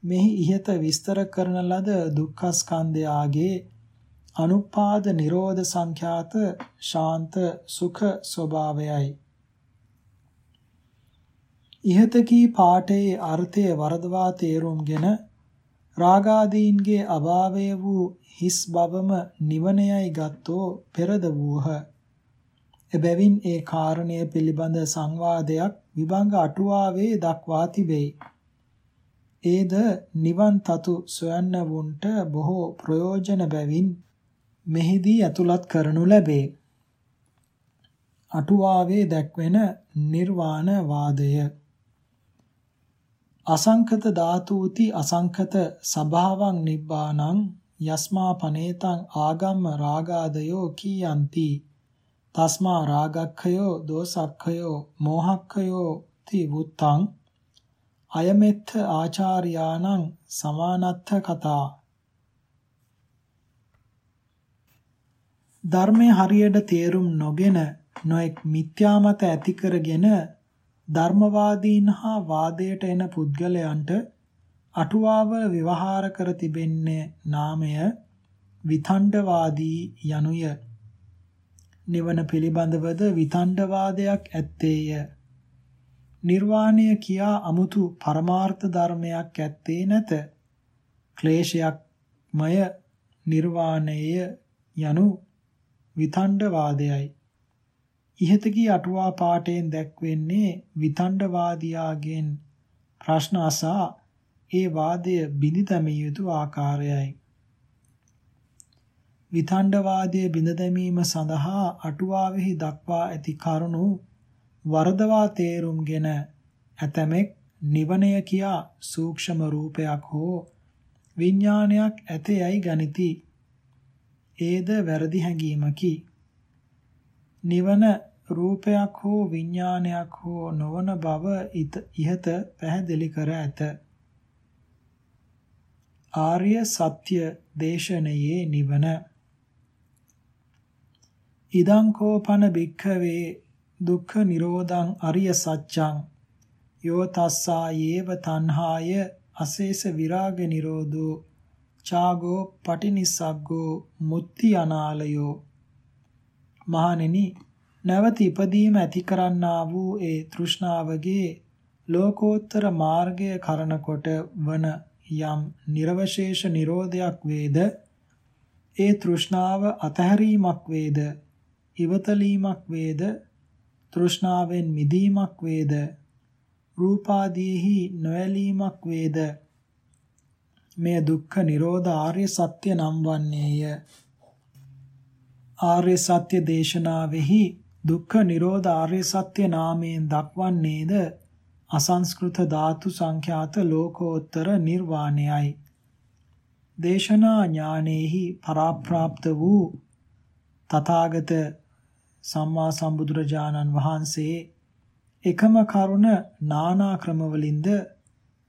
මෙහි ඉහත විස්තර කරන ලද දුක්ඛ ස්කන්ධයාගේ අනුපාද නිරෝධ සංඛ්‍යාත ශාන්ත සුඛ ස්වභාවයයි. ඉහත කී පාඨයේ අර්ථය වරදවා තේරුම්ගෙන රාගාදීන්ගේ අභාවය වූ හිස් බවම නිවනයයි ගත්තෝ පෙරද වූහ. එබැවින් ඒ කාරණය පිළිබඳ සංවාදයක් විභංග අටුවාවේ දක්වා තිබේ. ඒද නිවන් තතු සොයන්නවුන්ට බොහෝ ප්‍රයෝජන බැවින් මෙහිදී ඇතුළත් කරනු ලැබේ. අටුවාවේ දැක්වෙන නිර්වාණ වාදය අසංකත ධාතුති අසංකත සභාවං නිබ්බානං යස්මා පනේතං ආගම්ම රාගාදයෝ කීයන්ති. තස්මා රාගක්ඛයෝ දෝසක්ඛයෝ මෝහක්ඛයෝ ති වුත්තං. අයමෙත්ත ආචාර්යාණං සමානත්ථ කතා. ධර්මයේ හරියට තේරුම් නොගෙන නොඑක් මිත්‍යාමත ඇති කරගෙන ධර්මවාදීන් හා වාදයට එන පුද්ගලයන්ට අටුවාවල විවහාර කර තිබෙන්නේ නාමය විතණ්ඩවාදී යනුය. නිවන පිළිබඳවද විතණ්ඩවාදයක් ඇත්තේය. නිර්වාණය කියා අමුතු පරමාර්ථ ධර්මයක් ඇත්තේ නැත. ක්ලේශයක්මය නිර්වාණය යනු විතණ්ඩවාදයයි. ඉහතකී අටුවා පාඨයෙන් දැක්වෙන්නේ විතණ්ඩවාදියාගෙන් ප්‍රශ්න අසා ඒ වාදය බිඳ දැමිය යුතු ආකාරයයි. විතණ්ඩවාදයේ බිඳ දැමීම සඳහා අටුවාවෙහි දක්වා ඇති කරුණු වරදවා තේරුම්ගෙන ඇතමෙක් නිවනය කියා සූක්ෂම රූපයක් හෝ විඥානයක් ඇතේයි ගනිති. ඒද වැරදි හැඟීමකි. නිවන රූපයක් හෝ විඥානයක් හෝ නොවන බව ඉහත පැහැදිලි කර ඇත. ආර්ය සත්‍ය දේශනයේ නිවන ඉදං කෝපන භික්ඛවේ දුක්ඛ නිරෝධං අරිය සත්‍යං යෝ තස්සා යේව තණ්හාය අශේෂ විරාග නිරෝධෝ චාගෝ පටිනිස්සග්ගෝ මුත්‍ති අනාලයෝ මහණෙනි නැවත ඉපදීම ඇති කරන්නා වූ ඒ තෘෂ්ණාවගේ ලෝකෝත්තර මාර්ගය කරනකොට වන යම් නිර්වශේෂ නිරෝධයක් වේද? ඒ තෘෂ්ණාව අතහැරීමක් වේද? ඉවතලීමක් වේද? තෘෂ්ණාවෙන් මිදීමක් වේද? රූපාදීහි නොඇලීමක් වේද? මේ දුක්ඛ නිරෝධ ආර්ය සත්‍ය නම් වන්නේය. ආර්ය සත්‍ය දේශනාවෙහි දුක්ඛ නිරෝධ ආර්ය සත්‍ය නාමයෙන් දක්වන්නේද අසංස්කෘත ධාතු සංඛ්‍යාත ලෝකෝත්තර නිර්වාණයයි. දේශනා ඥානෙහි පරාප්‍රාප්ත වූ තථාගත සම්මා සම්බුදුරජාණන් වහන්සේ එකම කරුණ නානා ක්‍රමවලින්ද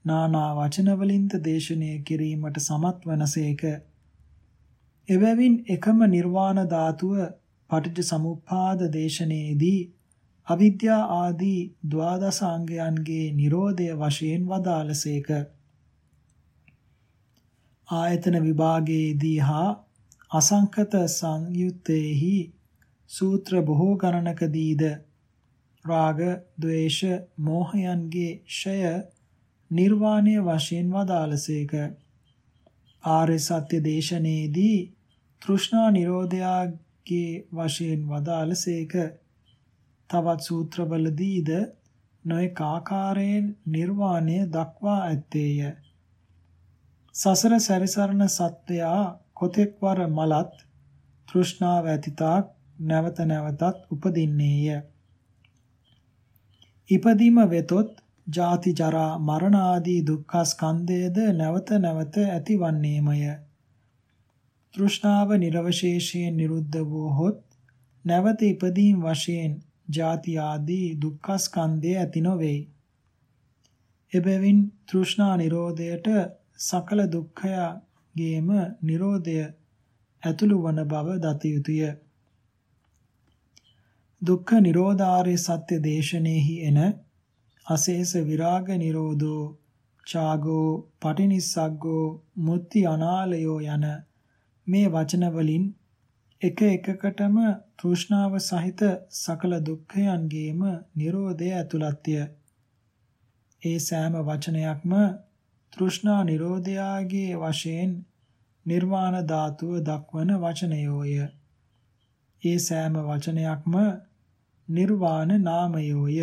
නානා වචනවලින්ද දේශනය කිරීමට සමත් වනසේක. එබැවින් එකම නිර්වාණ ධාතුව පටිච්ච සමුප්පාද දේශනයේදී අවිද්‍යා ආදී ද්වාදස අංගයන්ගේ Nirodha වශයෙන් වදාළසේක. ආයතන විභාගයේදී හා අසංකත සංයුත්තේහි සූත්‍ර බොහෝ ගණනකදීද රාග, ద్వේෂ, මෝහයන්ගේ ෂය නිර්වාණය වශයෙන් වදාළසේක. ආර්ය සත්‍ය දේශනේදී තෘෂ්ණා නිරෝධයාගේ වශයෙන් වදාළසේක. තවත් සූත්‍රවලදීද නොඑක ආකාරයෙන් නිර්වාණය දක්වා ඇත්තේය. සසර සැරිසරන සත්වයා කොතෙක් වර මලත් තෘෂ්ණාව ඇතිතාක් නැවත නැවතත් උපදින්නේය. ඉපදීම වෙතොත් ජාති ජරා මරණ ආදී දුක්ඛ ස්කන්ධයද නැවත නැවත ඇතිවන්නේමය. තෘෂ්ණාව නිර්වශේෂයෙන් නිරුද්ධ වූහොත් නැවත ඉපදීම් වශයෙන් ජාති ආදී දුක්ඛ ස්කන්ධය ඇති නොවේ. එබැවින් තෘෂ්ණා නිරෝධයට සකල දුක්ඛයගේම නිරෝධය ඇතුළු වන බව දත යුතුය. දුක්ඛ නිරෝධාරය සත්‍ය දේශනේහි එන අශේෂ විරාග නිරෝධෝ චාගෝ පටිනිස්සග්ගෝ මුත්‍ති අනාලයෝ යන මේ වචන වලින් එක එකකටම තෘෂ්ණාව සහිත සකල දුක්ඛයන්ගේම Nirodha ඇතුළත්ය. ඒ සෑම වචනයක්ම තෘෂ්ණා නිරෝධයාගේ වශයෙන් නිර්වාණ ධාතුව දක්වන වචනයෝය. ඒ සෑම වචනයක්ම නිර්වාණ නාමයෝය.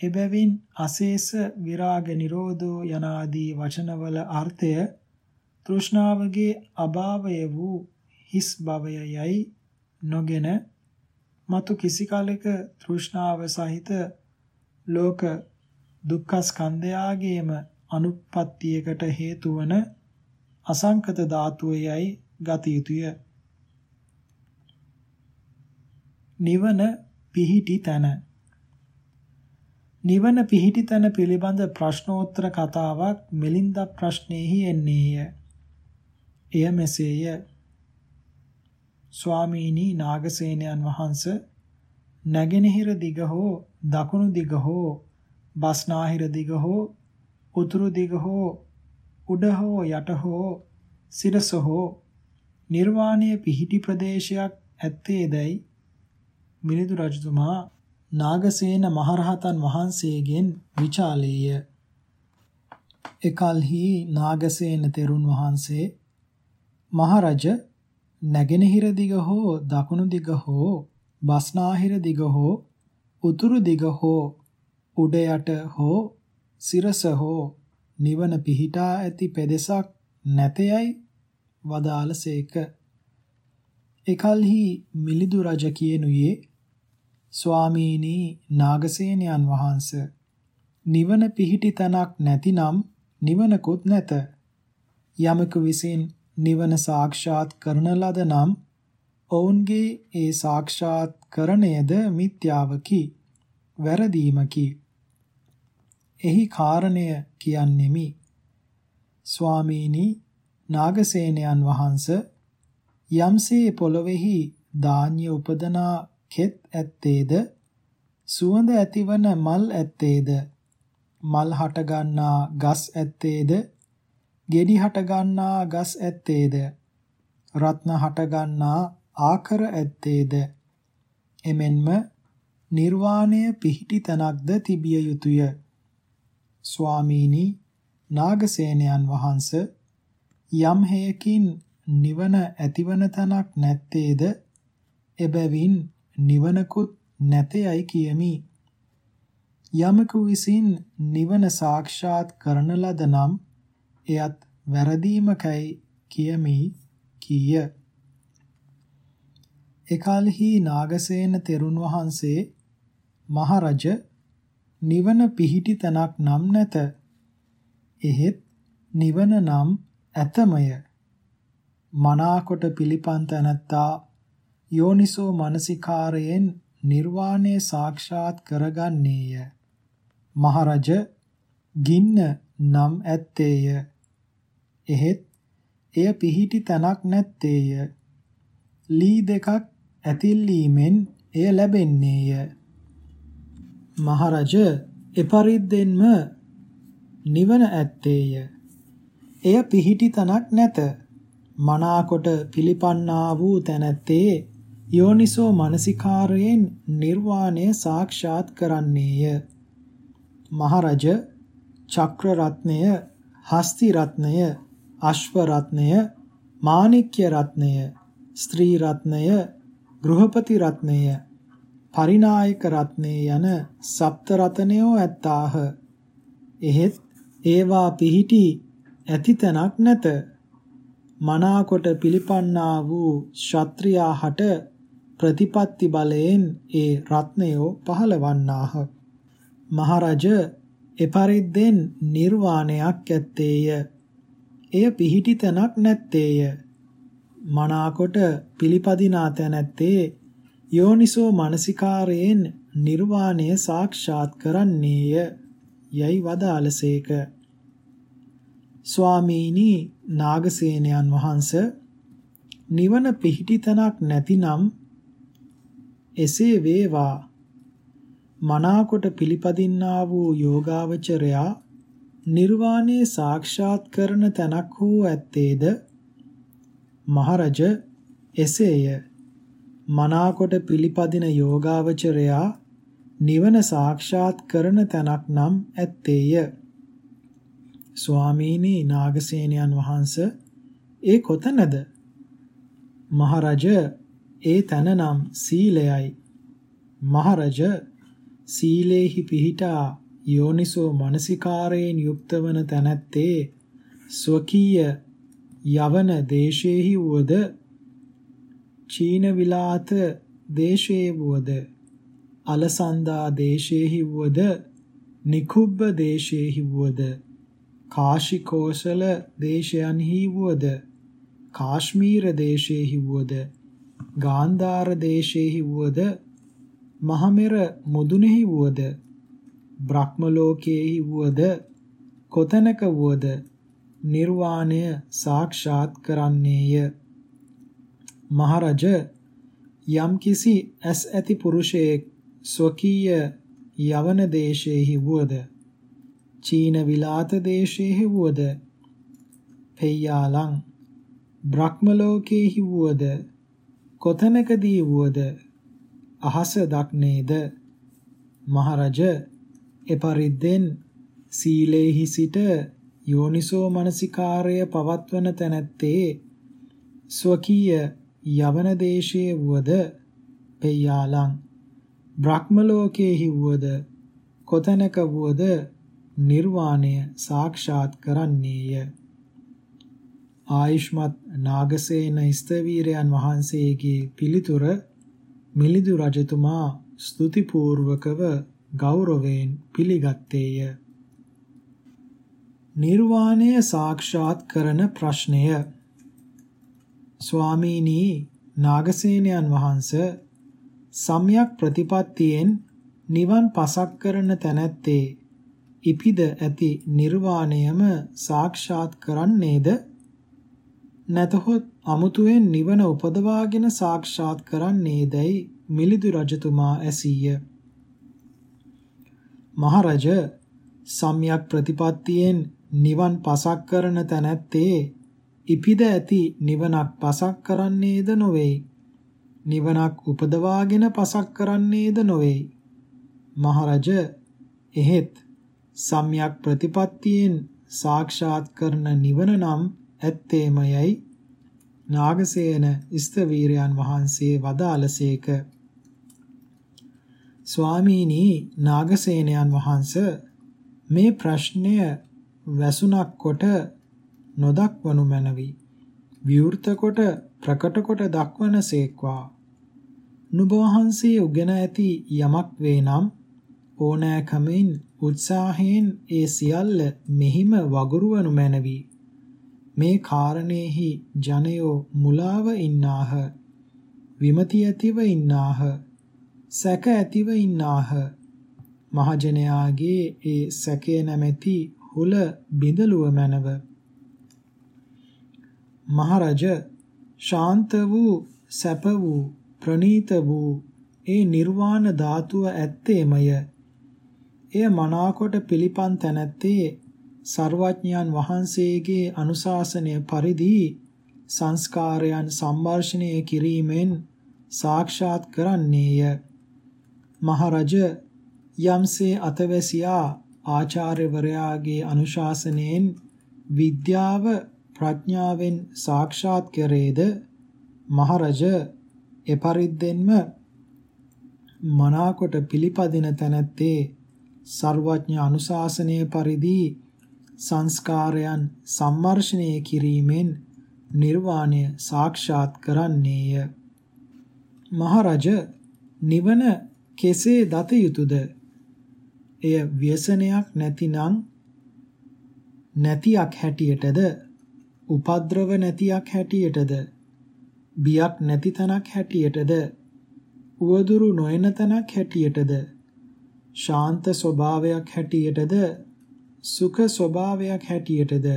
එබැවින් අශේෂ විරාග නිරෝධෝ යනාදී වචනවල අර්ථය තෘෂ්ණාවගේ අභාවය වූ හිස් භවයයි නොගෙන මතු කිසි කලෙක තෘෂ්ණාව සහිත ලෝක දුක්ඛ ස්කන්ධයාගේම අනුප්පත්තියකට හේතු වන අසංකත ධාතුවයයි ගත යුතුය. නිවන පිහිටි තන නිවන පිහිටි තන පිළිබඳ ප්‍රශ්නෝත්තර කතාවක් මිලින්ද ප්‍රශ්නේහි එන්නේය. එය මෙසේය. ස්වාමීනි නාගසේනයන් වහන්ස නැගෙනහිර දිග හෝ දකුණු දිග හෝ බස්නාහිර දිග හෝ උතුරු දිග හෝ උඩ හෝ යට හෝ සිරස හෝ නිර්වාණය පිහිටි ප්‍රදේශයක් ඇත්තේදයි මිලිඳු රජතුමා නාගසේන මහරහතන් වහන්සේගෙන් විචාලේය. එකල්හි නාගසේන තෙරුන් වහන්සේ මහරජ නැගෙනහිර දිග හෝ දකුණු දිග හෝ බස්නාහිර දිග හෝ උතුරු දිග හෝ උඩ යට හෝ සිරස හෝ නිවන පිහිටා ඇති පෙදෙසක් නැතයයි වදාළසේක. එකල්හි මිලිදු රජ කියනුයේ ස්වාමීනි නාගසේනයන් වහන්ස නිවන පිහිටි තනක් නැතිනම් නිවනකුත් නැත යමක විසින් නිවන සාක්ෂාත් කරන ලද නම් ඔවුන්ගේ ඒ සාක්ෂාත් කරණයද මිත්‍යාවකි වැරදීමකි. එහි කාරණය කියන්නෙමි. ස්වාමීනි නාගසේනයන් වහන්ස යම්සේ පොළොවේහි ධාන්‍ය උපදනා කෙත් ඇත්තේද? සුවඳ ඇතිවන මල් ඇත්තේද? මල් හට ගන්නා ගස් ඇත්තේද? ගෙඩි හට ගන්නා ගස් ඇත්තේද? රත්න හට ගන්නා ආකර ඇත්තේද? එමෙන්ම නිර්වාණය පිහිටි තනක්ද තිබිය යුතුය. ස්වාමීනි නාගසේනයන් වහන්ස යම් හේයකින් නිවන ඇතිවන තනක් නැත්තේද? එබැවින් නිවනකුත් නැතයයි කියමි. යමකු විසින් නිවන සාක්ෂාත් කරන ලද නම් එයත් වැරදීමකයි කියමි කීය. එකල්හි නාගසේන තෙරුන් වහන්සේ මහරජ නිවන පිහිටි තනක් නම් නැත. එහෙත් නිවන නම් ඇතමය. මනාකොට පිළිපන් තැනැත්තා යෝනිසෝ මනසිකාරයෙන් නිර්වාණය සාක්ෂාත් කරගන්නේය. මහරජ ගින්න නම් ඇත්තේය. එහෙත් එය පිහිටි තනක් නැත්තේය. ලී දෙකක් ඇතිල්ලීමෙන් එය ලැබෙන්නේය. මහරජ එපරිද්දෙන්ම නිවන ඇත්තේය. එය පිහිටි තනක් නැත. මනාකොට පිළිපන්නා වූ තැනැත්තේ යෝනිසෝ මනසිකාරයෙන් නිර්වාණය සාක්ෂාත් කරන්නේය. මහරජ චක්‍ර රත්නය, හස්ති රත්නය, අශ්ව රත්නය, මාණික්‍ය රත්නය, ස්ත්‍රී රත්නය, ගෘහපති රත්නය, පරිනායක රත්නය යන සප්ත රතනයෝ ඇත්තාහ. එහෙත් ඒවා පිහිටි ඇති තැනක් නැත. මනාකොට පිළිපන්නා වූ ක්ෂත්‍රියාහට ප්‍රතිපත්ති බලයෙන් ඒ රත්නයෝ පහළවන්නාහ. මහරජ එපරිද්දෙන් නිර්වාණයක් ඇත්තේය. එය පිහිටි තැනක් නැත්තේය. මනාකොට පිළිපදිනා තැනැත්තේ යෝනිසෝ මනසිකාරයෙන් නිර්වාණය සාක්ෂාත් කරන්නේය යයි වදාළසේක. ස්වාමීනි නාගසේනයන් වහන්ස නිවන පිහිටි තැනක් නැතිනම් එසේ වේවා මනාකොට පිළිපදින්නා වූ යෝගාවචරයා නිර්වාණය සාක්ෂාත් කරන තැනක් හෝ ඇත්තේද? මහරජ එසේය. මනාකොට පිළිපදින යෝගාවචරයා නිවන සාක්ෂාත් කරන තැනක් නම් ඇත්තේය. ස්වාමීනි නාගසේනයන් වහන්ස ඒ කොතනද? මහරජ ඒ තැන නම් සීලයයි. මහරජ සීලේහි පිහිටා යෝනිසෝ මනසිකාරයෙන් යුක්ත වන තැනැත්තේ ස්වකීය යවන දේශේහි වුවද චීන විලාත දේශේ වුවද අලසන්දා දේශේහි වුවද නිකුබ්බ දේශේහි වුවද කාශිකෝසල දේශයන්හි වුවද කාශ්මීර දේශේහි වුවද ගාන්ධාර දේශේහි වුවද මහමෙර මුදුනේහි වුවද බ්‍රහ්ම ලෝකයේහි වුවද කොතැනක වුවද නිර්වාණය සාක්ෂාත් කරන්නේය? මහරජ යම්කිසි ඇස් ඇති පුරුෂයෙක් ස්වකීය යවන දේශේහි වුවද? චීන විලාත දේශේහි වුවද? පෙය්‍යාලං බ්‍රහ්ම ලෝකේහි වුවද? කොතැනකදී වුවද? අහස දක්නේද? මහරජ එපරිද්දෙන් සීලේහි සිට යෝනිසෝ මනසිකාරය පවත්වන තැනැත්තේ ස්වකීය යවන දේශයේ වුවද පෙය්‍යාලං බ්‍රහ්ම ලෝකේහි වුවද කොතැනක වුවද නිර්වාණය සාක්ෂාත් කරන්නේය. ආයුෂ්මත් නාගසේන ස්තවීරයන් වහන්සේගේ පිළිතුර මිලිඳු රජතුමා ස්තුතිපූර්වකව ගෞරවයෙන් පිළිගත්තේය. නිර්වාණය සාක්ෂාත් කරන ප්‍රශ්නය ස්වාමීනි නාගසේනයන් වහන්ස සම්‍යක් ප්‍රතිපත්තියෙන් නිවන් පසක් කරන තැනැත්තේ ඉපිද ඇති නිර්වාණයම සාක්ෂාත් කරන්නේද නැතහොත් අමුතුවෙන් නිවන උපදවාගෙන සාක්ෂාත් කරන්නේදයි මිලිඳු රජතුමා ඇසීය. මහරජ සම්‍යක් ප්‍රතිපත්තියෙන් නිවන් පසක් කරන තැනැත්තේ ඉපිද ඇති නිවනක් පසක් කරන්නේද නොවේ. නිවනක් උපදවාගෙන පසක් කරන්නේද නොවේ. මහරජ එහෙත් සම්‍යක් ප්‍රතිපත්තියෙන් සාක්ෂාත් කරන නිවන නම් ඇත්තේමයයි නාගසේන ස්තවීරයන් වහන්සේ වදාළසේක. ස්වාමීනි නාගසේනයන් වහන්ස මේ ප්‍රශ්නය වැසුණක් කොට නොදක්වනු මැනවි. විවෘත කොට ප්‍රකට කොට දක්වනසේක්වා. නුඹ වහන්සේ උගෙන ඇති යමක් වේ නම් ඕනෑකමින් උත්සාහයෙන් ඒ සියල්ල මෙහිම වගුරුවනු මැනවි. මේ කාරණේහි ජනයෝ මුලාව ඉන්නාහ විමති ඇතිව ඉන්නාහ සැක ඇතිව ඉන්නාහ. මහජනයාගේ ඒ සැකේ නැමැති හුල බිඳලුව මැනව. මහරජ ශාන්ත වූ සැප වූ ප්‍රනීත වූ ඒ නිර්වාණ ධාතුව ඇත්තේමය. එය මනාකොට පිළිපන් තැනැත්තේ සර්වඥයන් වහන්සේගේ අනුශාසනය පරිදි සංස්කාරයන් සම්වර්ෂණය කිරීමෙන් සාක්ෂාත් කරන්නේය. මහරජ යම්සේ අතවැසියා ආචාර්යවරයාගේ අනුශාසනයෙන් විද්‍යාව ප්‍රඥාවෙන් සාක්ෂාත් කරේද? මහරජ එපරිද්දෙන්ම මනාකොට පිළිපදින තැනැත්තේ සර්වඥ අනුශාසනයේ පරිදි සංස්කාරයන් සම්මර්ෂණය කිරීමෙන් නිර්වාණය සාක්ෂාත් කරන්නේය. මහරජ නිවන කෙසේ දත යුතුයද එය ව්‍යසනයක් නැතිනම් නැතියක් හැටියටද? උපද්‍රව නැතියක් හැටියටද? බියක් නැති තනක් හැටියටද? උවදුරු නොයන තනක් හැටියටද? ශාන්ත ස්වභාවයක් හැටියටද? සුඛ ස්වභාවයක් හැටියටද?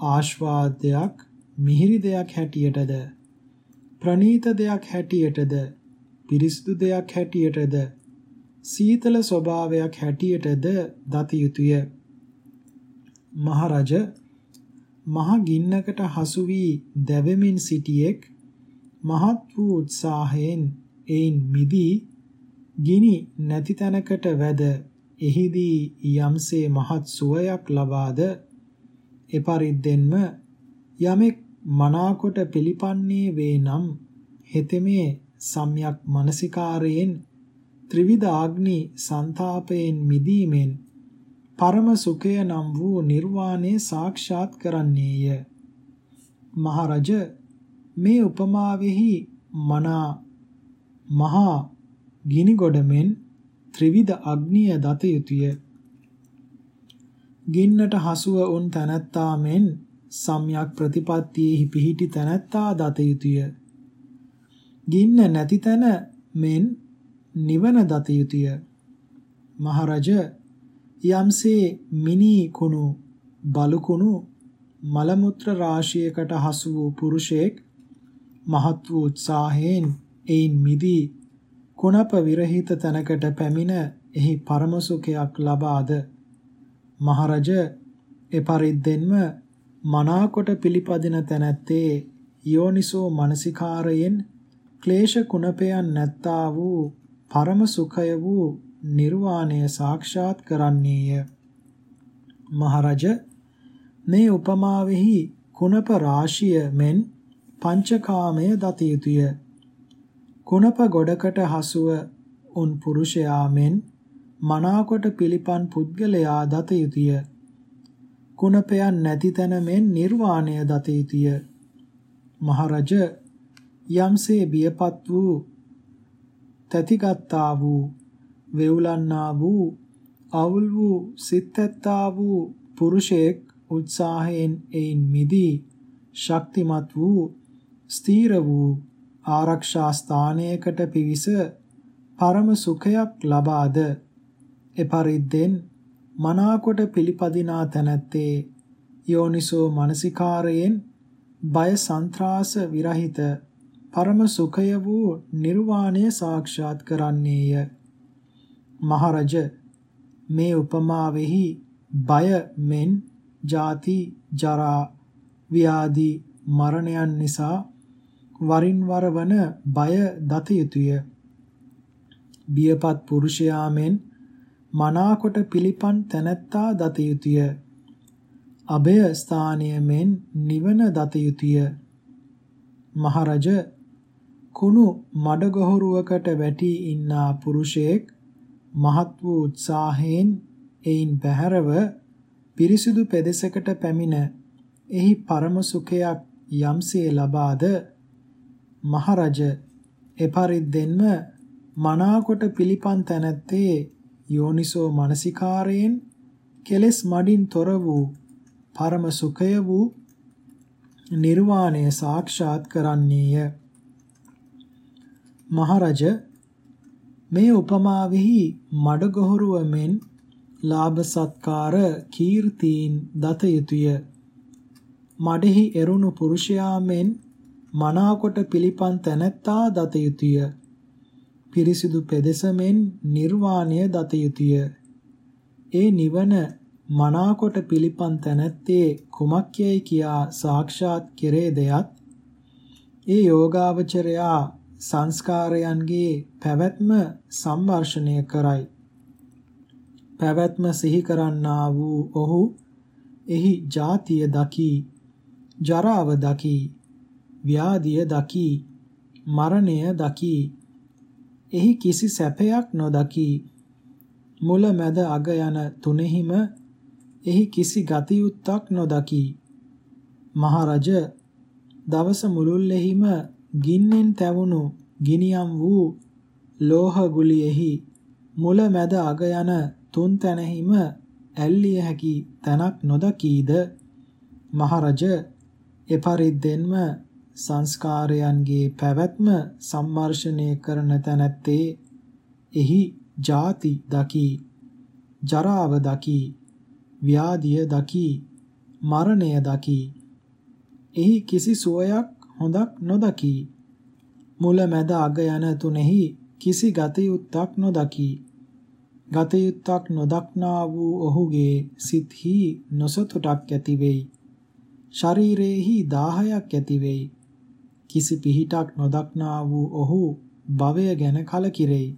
ආශ්වාදයක් මිහිරි දෙයක් හැටියටද? ප්‍රනීත දෙයක් හැටියටද? පිරිසිදු දෙයක් හැටියටද සීතල ස්වභාවයක් හැටියටද දත යුතුය. මහරජ මහ ගින්නකට හසු වී දැවෙමින් සිටියෙක් මහත් වූ උත්සාහයෙන් එයින් මිදී ගිනි නැති තැනකට වැද එහිදී යම්සේ මහත් සුවයක් ලබාද එපරිද්දෙන්ම යමෙක් මනාකොට පිළිපන්නේ වේ නම් හෙතෙමේ සම්‍යක් මනසිකාරයෙන් ත්‍රිවිධ ආග්නි ਸੰతాපයෙන් මිදීමෙන් පරම සුඛය නම් වූ නිර්වාණය සාක්ෂාත් කරන්නේය මහරජ මේ උපමාවෙහි මනා මහා ගිනි ගොඩමෙන් ත්‍රිවිධ අග්නිය දත යුතුය. ගින්නට හසුව උන් තනත්තා මෙන් සම්‍යක් ප්‍රතිපත්තියෙහි පිහිටි තනත්තා දත යුතුය. ගින්න නැති තැන මෙන් නිවන දත යුතුය. මහරජ යම්සේ මිනි කුණු බලු කුණු මල මුත්‍ර රාශියකට හසු වූ පුරුෂයෙක් මහත් වූ උත්සාහයෙන් එයින් මිදී කුණප විරහිත තැනකට පැමිණ එහි පරම සුඛයක් ලබාද මහරජ එපරිද්දෙන්ම මනාකොට පිළිපදින තැනැත්තේ යෝනිසෝ මනසිකාරයෙන් ක්ලේශ කුණපයන් නැත්තා වූ පරම සුඛය වූ නිර්වාණය සාක්ෂාත් කරන්නේය මහරජ මේ උපමාවෙහි කුණප රාශිය මෙන් පංචකාමය දත යුතුය. කුණප ගොඩකට හසුව උන් පුරුෂයා මෙන් මනාකොට පිළිපන් පුද්ගලයා දත යුතුය. කුණපයන් නැති තැන මෙන් නිර්වාණය දත යුතුය. මහරජ යම්සේ බියපත් වූ තැතිගත්තා වූ වෙවුලන්නා වූ අවුල් වූ සිත්ත්තා වූ පුරුෂයෙක් උත්සාහයෙන් එයින් මිදී ශක්තිමත් වූ ස්ථීර වූ ආරක්ෂා ස්ථානයකට පිවිස පරම සුඛයක් ලබාද? එපරිද්දෙන් මනාකොට පිළිපදිනා තැනැත්තේ යෝනිසෝ මනසිකාරයෙන් බය සන්ත්‍රාස විරහිත පරම සුඛය වූ නිර්වාණය සාක්ෂාත් කරන්නේය මහරජ මේ උපමාවෙහි බය මෙන් ජාති ජරා ව්‍යාධි මරණයන් නිසා වරින් වර වන බය දත යුතුය. බියපත් පුරුෂයා මෙන් මනාකොට පිළිපන් තැනැත්තා දත යුතුය. අභය ස්ථානය මෙන් නිවන දත යුතුය. මහරජ කුණු මඩගොහරුවකට වැටි ඉන්නා පුරුෂයෙක් මහත් වූ උත්සාහයෙන් එයින් බැහැරව පිරිසිදු පෙදෙසකට පැමිණ එහි පරම සුඛයක් යම්සේ ලබාද මහරජ එපරිද්දෙන්ම මනාකොට පිළිපන් තැනැත්තේ යෝනිසෝ මනසිකාරයෙන් කෙලෙස් මඩින් තොර වූ පරම සුඛය වූ නිර්වාණය සාක්ෂාත් කරන්නේය. මහරජ මේ උපමාවෙහි මඩගොහරුව මෙන් ලාභ සත්කාර කීර්තීන් දත යුතුය මඩෙහි එරුණු පුරුෂයා මෙන් මනාකොට පිළිපන් තැනැත්තා දත යුතුය. පිරිසිදු පෙදෙසමෙන් නිර්වාණය දත යුතුය. ඒ නිවන මනාකොට පිළිපන් තැනැත්තේ කුමක්යයි කියා සාක්ෂාත් කෙරේදයත් ඒ යෝගාවචරයා සංස්කාරයන්ගේ පැවැත්ම සම්වර්ෂණය කරයි. පැවැත්ම සිහි කරන්නා වූ ඔහු එහි ජාතිය දකි, ජරාව දකි, ව්‍යාධිය දකි, මරණය දකි. එහි කිසි සැපයක් නොදකි. මුල මැද අග යන තුනෙහිම එහි කිසි ගතියුත්තක් නොදකි. මහරජ දවස මුළුල්ලෙහිම ගින්නෙන් තැවුණු ගිනියම් වූ ලෝහ ගුලියෙහි මුල මැද අග යන තුන් තැනෙහිම ඇල්ලිය හැකි තැනක් නොදකීද? මහරජ එපරිද්දෙන්ම සංස්කාරයන්ගේ පැවැත්ම සම්මර්ෂණය කරන තැනැත්තේ එහි ජාති දකි ජරාව දකි ව්‍යාධිය දකි මරණය දකි. එහි කිසි සුවයක් හොඳක් නොදකි. මුල මැද අග යන තුනෙහි කිසි ගතයුත්තක් නොදකි. ගතයුත්තක් නොදක්නා වූ ඔහුගේ සිත්හි නොසතුටක් ඇති වෙයි. ශරීරේහි දාහයක් ඇති වෙයි. කිසි පිහිටක් නොදක්නා වූ ඔහු භවය ගැන කලකිරෙයි.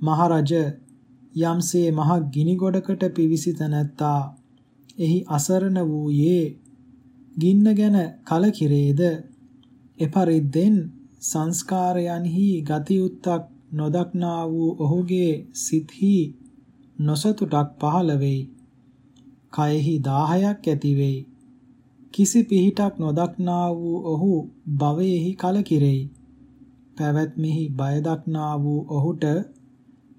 මහරජ යම්සේ මහ ගිනි ගොඩකට පිවිසි තැනැත්තා එහි අසරණ වූයේ ගින්න ගැන කලකිරේද එපරිද්දෙන් සංස්කාරයන්හි ගතියුත්තක් නොදක්නා වූ ඔහුගේ සිත්හි නොසතුටක් පහළ වෙයි. කයෙහි දාහයක් ඇති වෙයි. කිසි පිහිටක් නොදක්නා වූ ඔහු භවයේහි කලකිරෙයි. පැවැත්මෙහි බය දක්නා වූ ඔහුට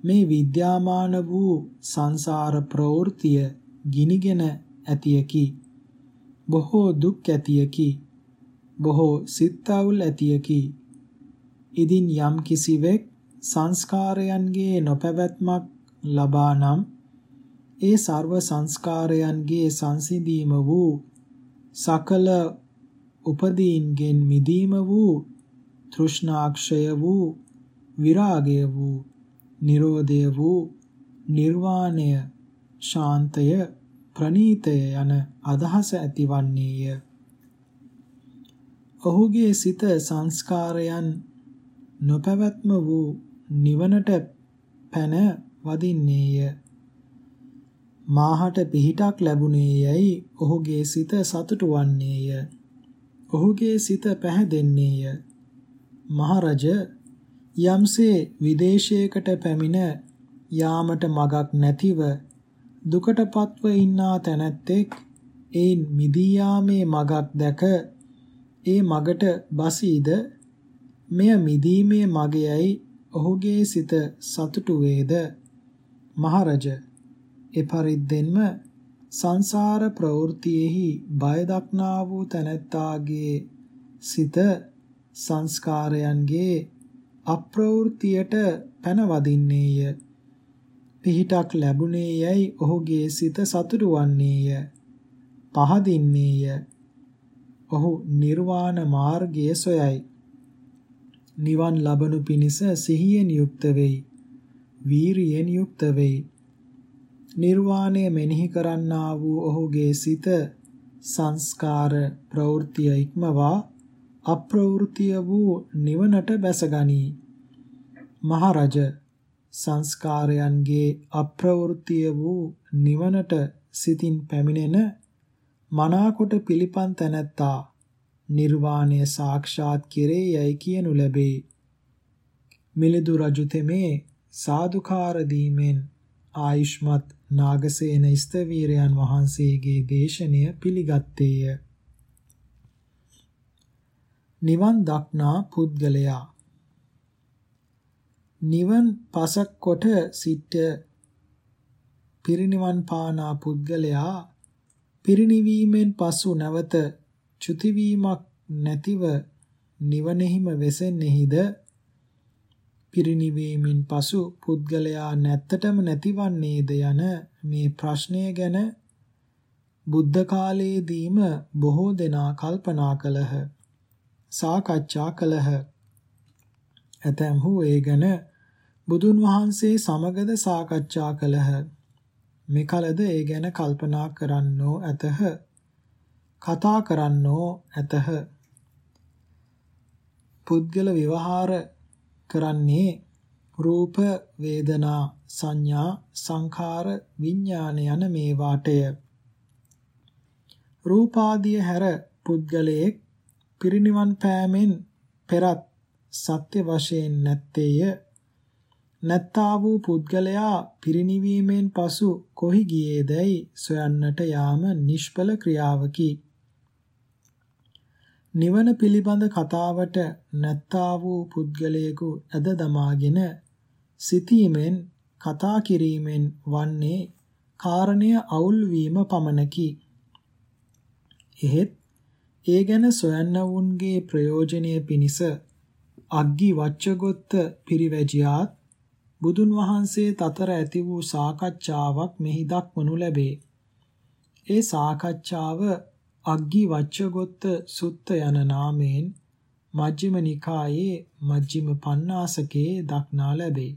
මේ විද්‍යාමාන වූ සංසාර ප්‍රවෘතිය ගිනිගෙන ඇතියකි. බොහෝ දුක් ඇතියකි. බොහෝ සිත්තාවුල් ඇතියකි. ඉදින් යම් කිසිවෙක් සංස්කාරයන්ගේ නොපැවැත්මක් ලබා නම් ඒ ਸਰව සංස්කාරයන්ගේ සංසිඳීම වූ සකල උපදීන්ගෙන් මිදීම වූ තෘෂ්ණාක්ෂය වූ විරාගය වූ නිරෝධය වූ නිර්වාණය ශාන්තය ප්‍රනීතය යන අදහස ඇතිවන්නේය. ඔහුගේ සිත සංස්කාරයන් නොපැවැත්ම වූ නිවනට පැන වදින්නේය. මාහට පිහිටක් ලැබුණේ යයි ඔහුගේ සිත සතුටු වන්නේය. ඔහුගේ සිත පැහැදෙන්නේය. මහරජ යම්සේ විදේශයකට පැමිණ යාමට මගක් නැතිව දුකටපත්ව ඉන්නා තැනැත්තෙක් ඒන් මිදී යාමේ මගක් දැක ඒ මගට බසීද? මෙය මිදීමේ මගයයි ඔහුගේ සිත සතුටු වේද? මහරජ එපරිද්දෙන්ම සංසාර ප්‍රවෘත්තියෙහි බය දක්නා වූ තැනැත්තාගේ සිත සංස්කාරයන්ගේ අප්‍රවෘත්තියට පැනවදින්නේය. පිහිටක් ලැබුණේ යයි ඔහුගේ සිත සතුටු වන්නේය. පහදින්නේය. ඔහු නිර්වාණ මාර්ගය සොයයි. නිවන් ලබනු පිණිස සිහියෙන් යුක්ත වෙයි. වීරියෙන් යුක්ත වෙයි. නිර්වාණය මෙනෙහි කරන්නා වූ ඔහුගේ සිත සංස්කාර ප්‍රවෘත්තිය ඉක්මවා අප්‍රවෘත්තිය වූ නිවනට බැසගනී. මහරජ සංස්කාරයන්ගේ අප්‍රවෘත්තිය වූ නිවනට සිතින් පැමිණෙන මනාකොට පිළිපන් තැනැත්තා නිර්වාණය සාක්ෂාත් කෙරේ යයි කියනු ලැබේ. මිලිඳු රජු තෙමේ සාදුකාර දීමෙන් ආයුෂ්මත් නාගසේන ස්තවීරයන් වහන්සේගේ දේශනය පිළිගත්තේය. නිවන් දක්නා පුද්ගලයා නිවන් පසක් කොට සිට පිරිනිවන් පානා පුද්ගලයා පිරිනිවීමෙන් පසු නැවත චුතිවීමක් නැතිව නිවනෙහිම වෙසෙන්නේහිද? පිරිනිවීමෙන් පසු පුද්ගලයා නැත්තටම නැතිවන්නේද යන මේ ප්‍රශ්නය ගැන බුද්ධ කාලයේදීම බොහෝ දෙනා කල්පනා කළහ සාකච්ඡා කළහ. ඇතැම්හු ඒ ගැන බුදුන් වහන්සේ සමගද සාකච්ඡා කළහ. මෙකලද ඒ ගැන කල්පනා කරන්නෝ ඇතහ. කතා කරන්නෝ ඇතහ. පුද්ගල විවහාර කරන්නේ රූප වේදනා සංඥා සංඛාර විඥාන යන මේවාටය. රූපාදිය හැර පුද්ගලයෙක් පිරිනිවන් පෑමෙන් පෙරත් සත්‍ය වශයෙන් නැත්තේය. නැත්තා වූ පුද්ගලයා පිරිනිවීමෙන් පසු කොහි ගියේදැයි සොයන්නට යාම නිෂ්ඵල ක්‍රියාවකි නිවන පිළිබඳ කතාවට නැත්තා වූ පුද්ගලයෙකු ඇද දමාගෙන සිතීමෙන් කතා කිරීමෙන් වන්නේ කාරණය අවුල් වීම පමණකි. එහෙත් ඒ ගැන සොයන්නවුන්ගේ ප්‍රයෝජනය පිණිස අග්ගි වච්චගොත්ත පිරිවැජියාත් බුදුන් වහන්සේ තතර ඇති වූ සාකච්ඡාවක් මෙහි දක්වනු ලැබේ. ඒ සාකච්ඡාව අග්ගි වච්චගොත්ත සුත්ත යන නාමයෙන් මජ්ක්‍ධිම නිකායේ මජ්ක්‍ධිම පඤ්ඤාසකේ දක්නා ලැබේ.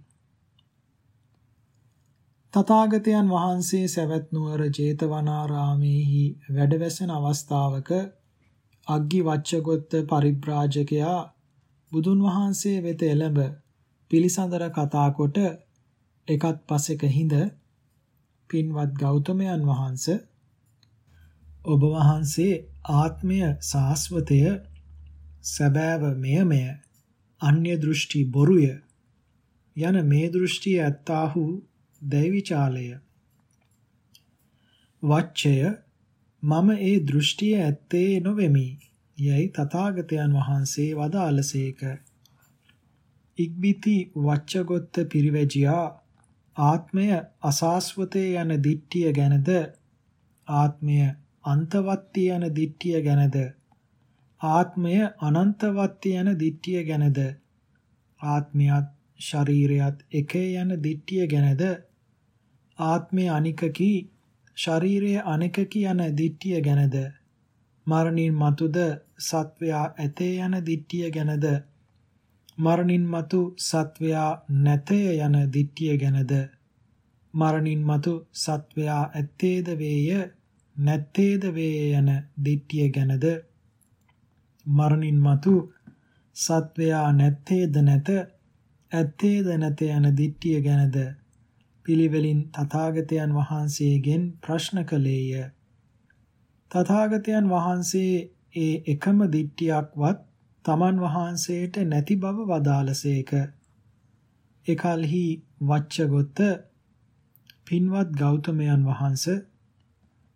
තථාගතයන් වහන්සේ සවැත් නුවර ජේතවනාරාමේහි වැඩවැසෙන අවස්ථාවක අග්ගි වච්චගොත්ත පරිබ්‍රාජකයා බුදුන් වහන්සේ වෙත එළඹ පිළිසඳර කතා කොට එකත් පසෙක හිඳ පින්වත් ගෞතමයන් වහන්සේ ඔබ වහන්සේ ආත්මය සාස්වතය සැබෑව මෙයමය අන්‍ය දෘෂ්ටි බොරුය යන මේ දෘෂ්ටිය ඇත්තාහු දෛවිචාලය. වච්චය මම ඒ දෘෂ්ටිය ඇත්තේ නොවෙමි යයි තථාගතයන් වහන්සේ වදාළසේක ඉක්බිති වච්චගොත්ත පිරිවැජියා ආත්මය අසාස්වතේ යන දිට්ඨිය ගැනද ආත්මය අන්තවත්ති යන දිට්ඨිය ගැනද ආත්මය අනන්තවත්ති යන දිට්ඨිය ගැනද ආත්මයත් ශරීරයත් එකේ යන දිට්ඨිය ගැනද ආත්මය අනිකකි ශරීරය අනිකකි යන දිට්ඨිය ගැනද මරණින් මතුද සත්වයා ඇතේ යන දිට්ඨිය ගැනද මරණින් මතු සත්වයා නැතේ යන දිට්ඨිය ගැනද? මරණින් මතු සත්වයා ඇත්තේද වේය නැත්තේද වේ යන දිට්ඨිය ගැනද? මරණින් මතු සත්වයා නැත්තේද නැත ඇත්තේද නැත යන දිට්ඨිය ගැනද? පිළිවෙලින් තථාගතයන් වහන්සේගෙන් ප්‍රශ්න කළේය. තථාගතයන් වහන්සේ ඒ එකම දිට්ඨියක්වත් තමන් වහන්සේට නැති බව වදාළසේක එකල්හි වච්චගොත පින්වත් ගෞතමයන් වහන්සේ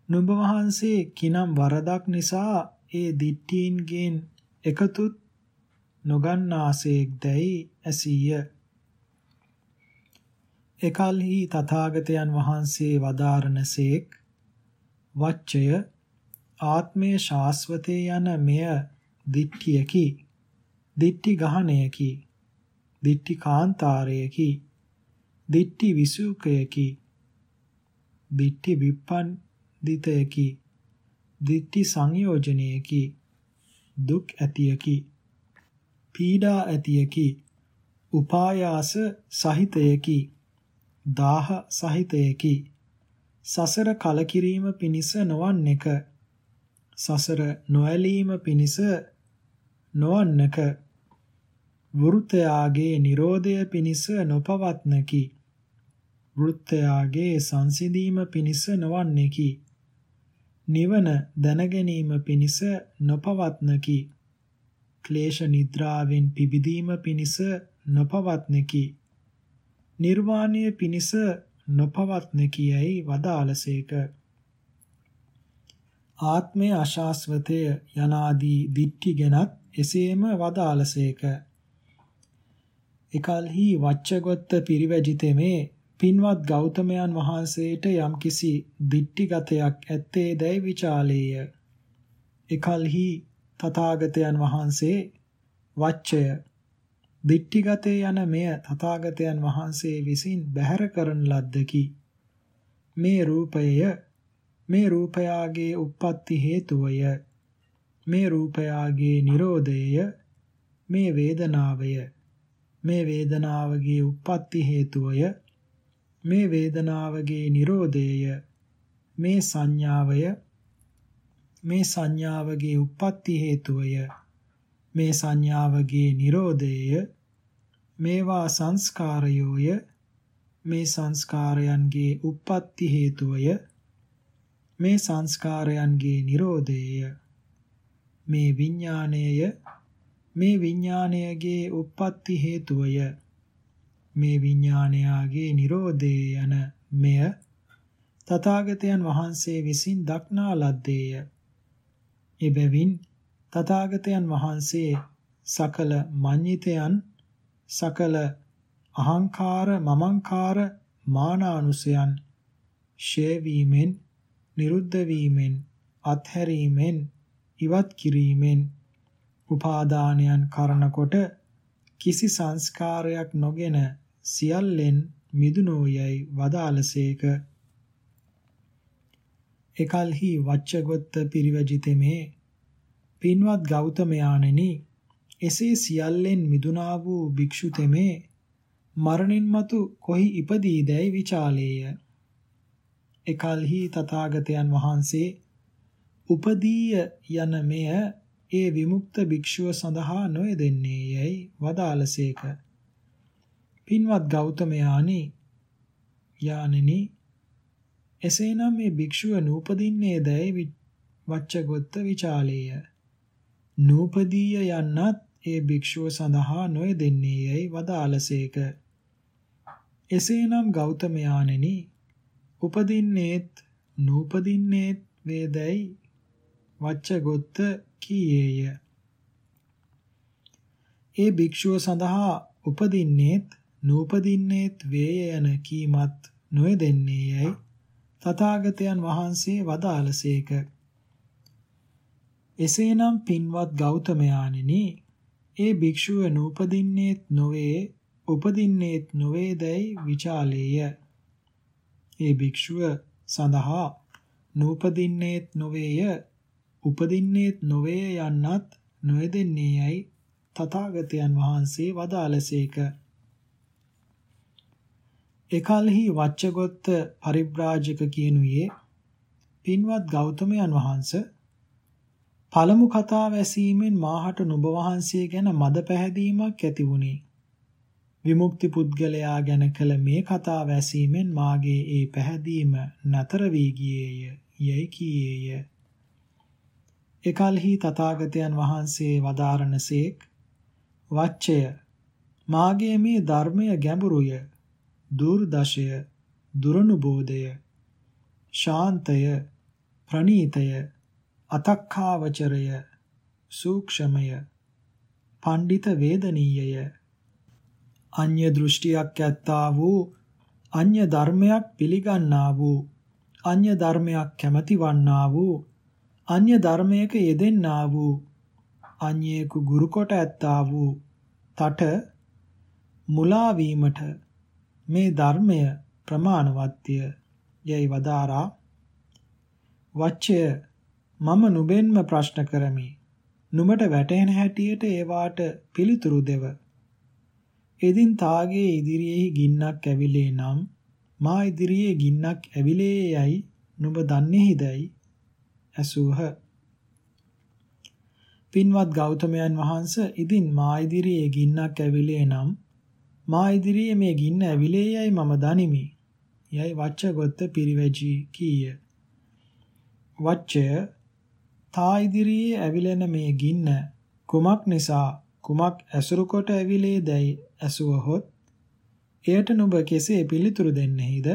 නුඹ වහන්සේ කිනම් වරදක් නිසා ඒ දිට්ඨීන්ගෙන් එකතුත් නොගන්නාසේක් දැයි ඇසීය. එකල්හි තථාගතයන් වහන්සේ වදාරනසේක් වච්චය ආත්මය ශාස්වතේ යන මෙය දිට්ඨියකි. දිට්ඨි ගහණයකි. දිට්ඨි කාන්තාරයකි. දිට්ඨි විසුකයකි. දිට්ඨි විප්පන් දිතයකි දිට්ඨි සංයෝජනයකි දුක් ඇතියකි පීඩා ඇතියකි උපායාස සහිතයකි දාහ සහිතයකි සසර කලකිරීම පිණිස නොවන්නේක සසර නොඇලීම පිණිස නොවන්නක වෘත්තයාගේ Nirodhaය පිණිස නොපවත්නකි වෘත්තයාගේ සංසිඳීම පිණිස නොවන්නේකි නිවන දැනගැනීම පිණිස නොපවත්නකි. ක්ලේශ නිද්‍රාවෙන් පිබිදීම පිණිස නොපවත්නකි. නිර්වාණය පිණිස නොපවත්නකියයි වදාළසේක. ආත්මය අශාස්වතය යනාදී දිට්ඨි ගැනත් එසේම වදාළසේක. එකල්හි වච්චගොත්ත පිරිවැජිතෙමේ පින්වත් ගෞතමයන් වහන්සේට යම්කිසි දිට්ටිගතයක් ඇත්තේ දැයි විචාලේය. එකල්හි තථාගතයන් වහන්සේ වච්චය දිට්ටිගතේ යන මෙය තථාගතයන් වහන්සේ විසින් බැහැර කරන ලද්දකි. මේ රූපය මේ රූපයාගේ උප්පත්ති හේතුවය. මේ රූපයාගේ නිරෝධය මේ වේදනාවය. මේ වේදනාවගේ උප්පත්ති හේතුවය මේ වේදනාවගේ Nirodhaය මේ සංඥාවය මේ සංඥාවගේ උප්පත්ති හේතුවය මේ සංඥාවගේ Nirodhaය මේවා සංස්කාරයෝය මේ සංස්කාරයන්ගේ උප්පත්ති හේතුවය මේ සංස්කාරයන්ගේ Nirodhaය මේ විඥාණයය මේ විඥාණයගේ උප්පත්ති හේතුවය මේ විඥානයාගේ Nirodhe යන මෙය තථාගතයන් වහන්සේ විසින් දක්නා ලද්දේය. එබැවින් තථාගතයන් වහන්සේ සකල මඤ්ඤිතයන් සකල අහංකාර මමංකාර මානානුසයන් ෂේවීමෙන් නිරුද්ධ වීමෙන් අත්හැරීමෙන් ඉවත් කිරීමෙන් උපාදානයන් කරන කොට කිසි සංස්කාරයක් නොගෙන සියල්ලෙන් මිදුනෝයයි වදාළසේක එකල්හි වච්චගොත්ත පිරිවැජිතෙමේ පින්වත් ගෞතමයාණෙනි එසේ සියල්ලෙන් මිදුනා වූ භික්ෂු තෙමේ මරණින් මතු කොහි ඉපදීදැයි විචාලේය. එකල්හි තථාගතයන් වහන්සේ උපදීය යන මෙය ඒ විමුක්ත භික්ෂුව සඳහා නොයදෙන්නේ යැයි වදාළසේක. පින්වත් ගෞතමයානි යානෙනි එසේනම් මේ භික්ෂුව නූපදින්නේ දැයි වච්චගොත්ත විචාලේය. නූපදීය යන්නත් ඒ භික්ෂුව සඳහා නොයදෙන්නේ යැයි වදාළසේක. එසේනම් ගෞතමයාණෙනි උපදින්නේත් නූපදින්නේත් වේදැයි වච්චගොත්ත කීයේය. ඒ භික්ෂුව සඳහා උපදින්නේත් නූපදින්නේත් වේය යන කීමත් නොයදෙන්නේ යයි තථාගතයන් වහන්සේ වදාළසේක. එසේනම් පින්වත් ගෞතමයාණෙනි ඒ භික්ෂුව නූපදින්නේත් නොවේ උපදින්නේත් නොවේදයි විචාලේය. ඒ භික්ෂුව සඳහා නූපදින්නේත් නොවේය උපදින්නේත් නොවේ යන්නත් නොයදෙන්නේ යයි තථාගතයන් වහන්සේ වදාළසේක. එකල්හි වච්චගොත්ත පරිබ්‍රාජක කියනුයේ පින්වත් ගෞතමයන් වහන්ස පළමු කතාව ඇසීමෙන් මාහට නුඹ වහන්සේ ගැන මද පැහැදීමක් ඇති වුණේ. විමුක්ති පුද්ගලයා ගැන කළ මේ කතාව ඇසීමෙන් මාගේ ඒ පැහැදීම නතර වී ගියේය යයි කීයේය. එකල්හි තථාගතයන් වහන්සේ වදාරණසේක් වච්චය මාගේ මේ ධර්මය ගැඹුරුය දුර්දශය දුරනුබෝධය ශාන්තය ප්‍රණීතය අතක්ඛාවචරය සූක්ෂමය පණ්ඩිත වේදනීයය. අඤ්‍ය දෘෂ්ටියක් ඇත්තා වූ අඤ්‍ය ධර්මයක් පිළිගන්නා වූ අඤ්‍ය ධර්මයක් කැමැති වන්නා වූ අන්‍ය ධර්මයක යෙදෙන්නා වූ අන්‍යේකු ගුරු කොට ඇත්තා වූ තට මුලා වීමට මේ ධර්මය ප්‍රමාණවත්ය. යයි වදාරා වච්චය මම නුඹෙන්ම ප්‍රශ්න කරමි. නුඹට වැටහෙන හැටියට ඒවාට පිළිතුරු දෙව. එදින් තාගේ ඉදිරියේ ගින්නක් ඇවිලේ නම් මා ඉදිරියේ ගින්නක් ඇවිලේ යයි නුඹ දන්නේහිදයි ඇසූහ. පින්වත් ගෞතමයන් වහන්ස ඉදින් මා ඉදිරියේ ගින්නක් ඇවිලේ නම් මා ඉදිරියේ මේ ගින්න ඇවිලේ යයි මම දනිමි. යයි වච්චගොත්ත පිරිවැජී කීය. වච්චය තා ඉදිරියේ ඇවිලෙන මේ ගින්න කුමක් නිසා කුමක් ඇසුරු කොට ඇවිලේ දැයි ඇසුවහොත් එයට නුඹ කෙසේ පිළිතුරු දෙන්නේහිද?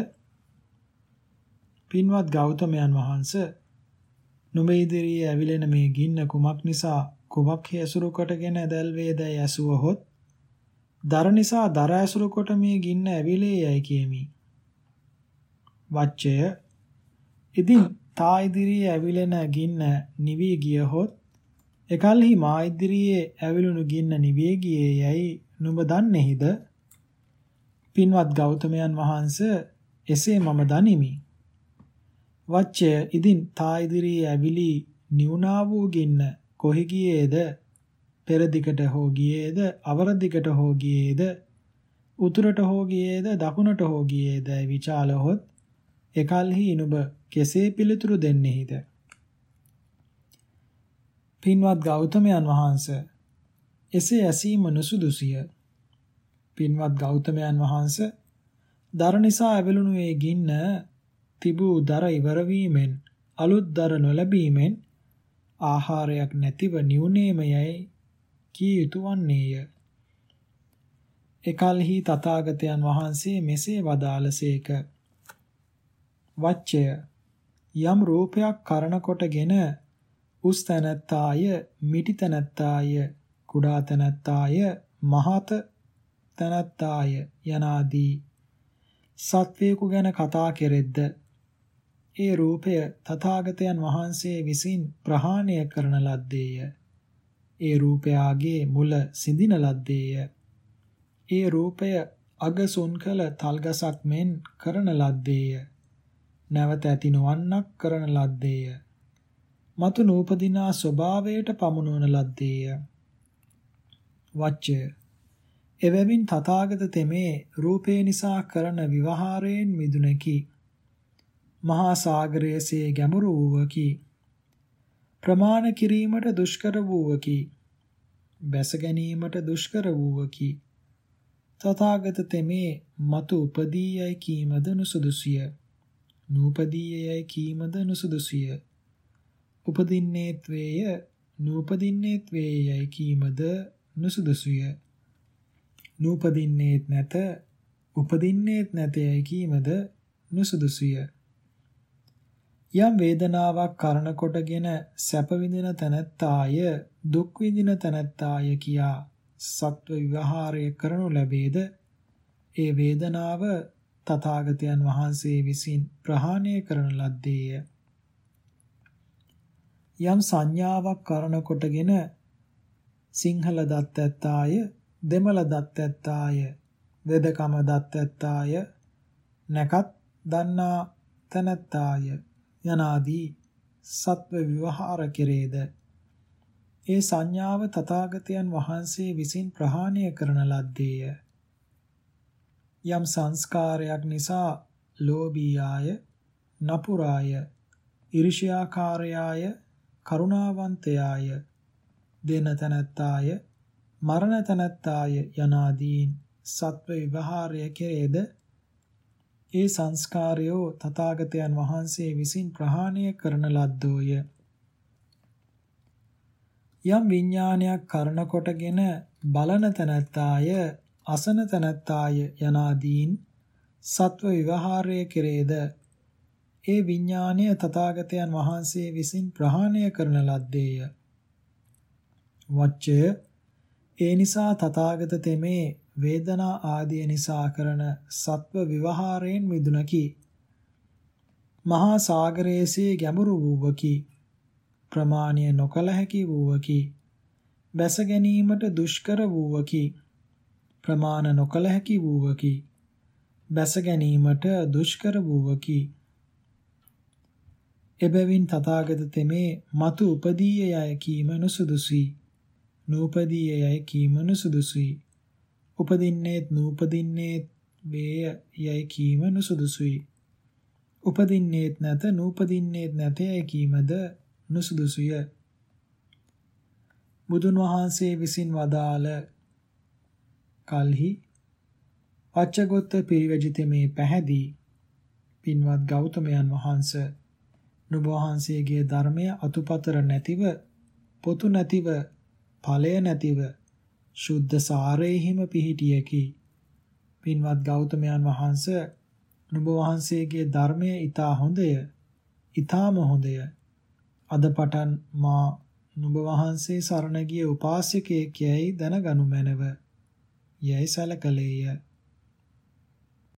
පින්වත් ගෞතමයන් වහන්සේ නුඹ ඉදිරියේ ඇවිලෙන මේ ගින්න කුමක් නිසා කුමක් ඇසුරු කොටගෙන දැල්වේදයි ඇසුවහොත් දර නිසා දර ඇසුරු කොට මේ ගින්න ඇවිලේ යයි කියමි. වච්චය ඉදින් තා ඉදිරියේ ඇවිලෙන ගින්න නිවි ගියහොත් එකල්හි මා ඉදිරියේ ඇවිලුණු ගින්න නිවි ගියේ යයි නුඹ දන්නේහිද? පින්වත් ගෞතමයන් වහන්සේ එසේ මම දනිමි. වච්චය ඉදින් තා ඉදිරියේ ඇවිලි නිවුනා වූ ගින්න කොහි ගියේද? පෙර දිගට හෝ ගියේද? අවර දිගට හෝ ගියේද? උතුරට හෝ ගියේද? දකුණට හෝ ගියේද? විචාලහොත් එකල්හි නුඹ කෙසේ පිළිතුරු දෙන්නේහිද? පින්වත් ගෞතමයන් වහන්සේ එසේ ඇසීම නුසුදුසිය. පින්වත් ගෞතමයන් වහන්සේ දර නිසා ඇවිලුණු ඒ ගින්න තිබූ දර ඉවර වීමෙන් අලුත් දර නොලැබීමෙන් ආහාරයක් නැතිව නිවුනේම යයි කී යුතු වන්නේය. එකල්හි තථාගතයන් වහන්සේ මෙසේ වදාළසේක. වච්චය යම් රූපයක් කරන කොටගෙන උස් තැනැත්තාය මිටි තැනැත්තාය කුඩා තැනැත්තාය මහත තැනැත්තාය යනාදී සත්වයෙකු ගැන කතා කෙරෙද්ද ඒ රූපය තථාගතයන් වහන්සේ විසින් ප්‍රහාණය කරන ලද්දේය. ඒ රූපයාගේ මුල සිඳින ලද්දේය. ඒ රූපය අගසුන් කළ තල්ගසක් මෙන් කරන ලද්දේය. නැවත ඇති නොවන්නක් කරන ලද්දේය. මතු නූපදිනා ස්වභාවයට පමුණුවන ලද්දේය. වච්චය එවැවින් තථාගත තෙමේ රූපේ නිසා කරන විවහාරයෙන් මිදුනකි. මහා සාගරයේසේ ගැඹුරු වූවකි. ප්‍රමාණ කිරීමට දුෂ්කර වූවකි. බැස ගැනීමට දුෂ්කර වූවකි. තථාගත තෙමේ මතු උපදීයයි කීමද නුසුදුසිය. නූපදීයයි කීමද නුසුදුසිය. උපදින්නේත් වේය නූපදින්නේත් වේයයි කීමද නුසුදුසුය. නූපදින්නේත් නැත උපදින්නේත් නැතයයි කීමද නුසුදුසුය. යම් වේදනාවක් කරන කොටගෙන සැප විඳින තැනැත්තාය දුක් විඳින තැනැත්තාය කියා සත්ව විවහාරය කරනු ලැබේද? ඒ වේදනාව තථාගතයන් වහන්සේ විසින් ප්‍රහාණය කරන ලද්දේය. යම් සංඥාවක් කරන කොටගෙන සිංහල දත්තැත්තාය දෙමළ දත්තැත්තාය වෙදකම දත්තැත්තාය නැකත් දන්නා තැනැත්තාය. යනාදී සත්ව විවහාර කෙරේද? ඒ සංඥාව තථාගතයන් වහන්සේ විසින් ප්‍රහාණය කරන ලද්දේය. යම් සංස්කාරයක් නිසා ලෝභීයාය නපුරාය ඉරිෂ්‍යාකාරයාය කරුණාවන්තයාය දෙන තනත්තාය මරණ තනත්තාය යනාදීන් සත්ව විවහාරය කෙරේද? ඒ සංස්කාරයෝ තථාගතයන් වහන්සේ විසින් ප්‍රහාණය කරන ලද්දෝය යම් විඥානයක් කරන කොටගෙන බලන තනත්තාය අසන තනත්තාය යනාදීන් සත්ව විවහාරය කෙරේද ඒ විඥානය තථාගතයන් වහන්සේ විසින් ප්‍රහාණය කරන ලද්දේය. වච්චය ඒ නිසා තථාගත තෙමේ වේදනා ආදිය නිසා කරන සත්ව විවහාරයෙන් මිදුනකි. මහා සාගරයේසේ ගැඹුරු වූවකි. ප්‍රමාණය නොකල හැකි වූවකි. බැස ගැනීමට දුෂ්කර වූවකි. ප්‍රමාණ නොකල හැකි වූවකි. බැස ගැනීමට දුෂ්කර වූවකි. එබැවින් තථාගත තෙමේ මතු උපදීය යයි කීම නුසුදුසුයි. නූපදීය යයි කීම නුසුදුසුයි. උපදින්නේත් නූපදින්නේත් වේය යයි කීම නුසුදුසුයි. උපදින්නේත් නැත නූපදින්නේත් නැත යයි කීමද නුසුදුසුය. බුදුන් වහන්සේ විසින් වදාළ කල්හි පච්චගොත්ත පිරිවැජිතමේ පැහැදී පින්වත් ගෞතමයන් වහන්සේ නුඹ වහන්සේගේ ධර්මය අතුපතර නැතිව පොතු නැතිව ඵලය නැතිව ශුද්ධ සාරේහිම පිහිටියකි. පින්වත් ගෞතමයන් වහන්සේ නුඹ වහන්සේගේ ධර්මය ඊටා හොඳය. ඊටාම හොඳය. අද පටන් මා නුඹ වහන්සේ සරණ ගිය උපාසකයෙක් යැයි දැනගනු මැනව. යැයි සැලකලේය.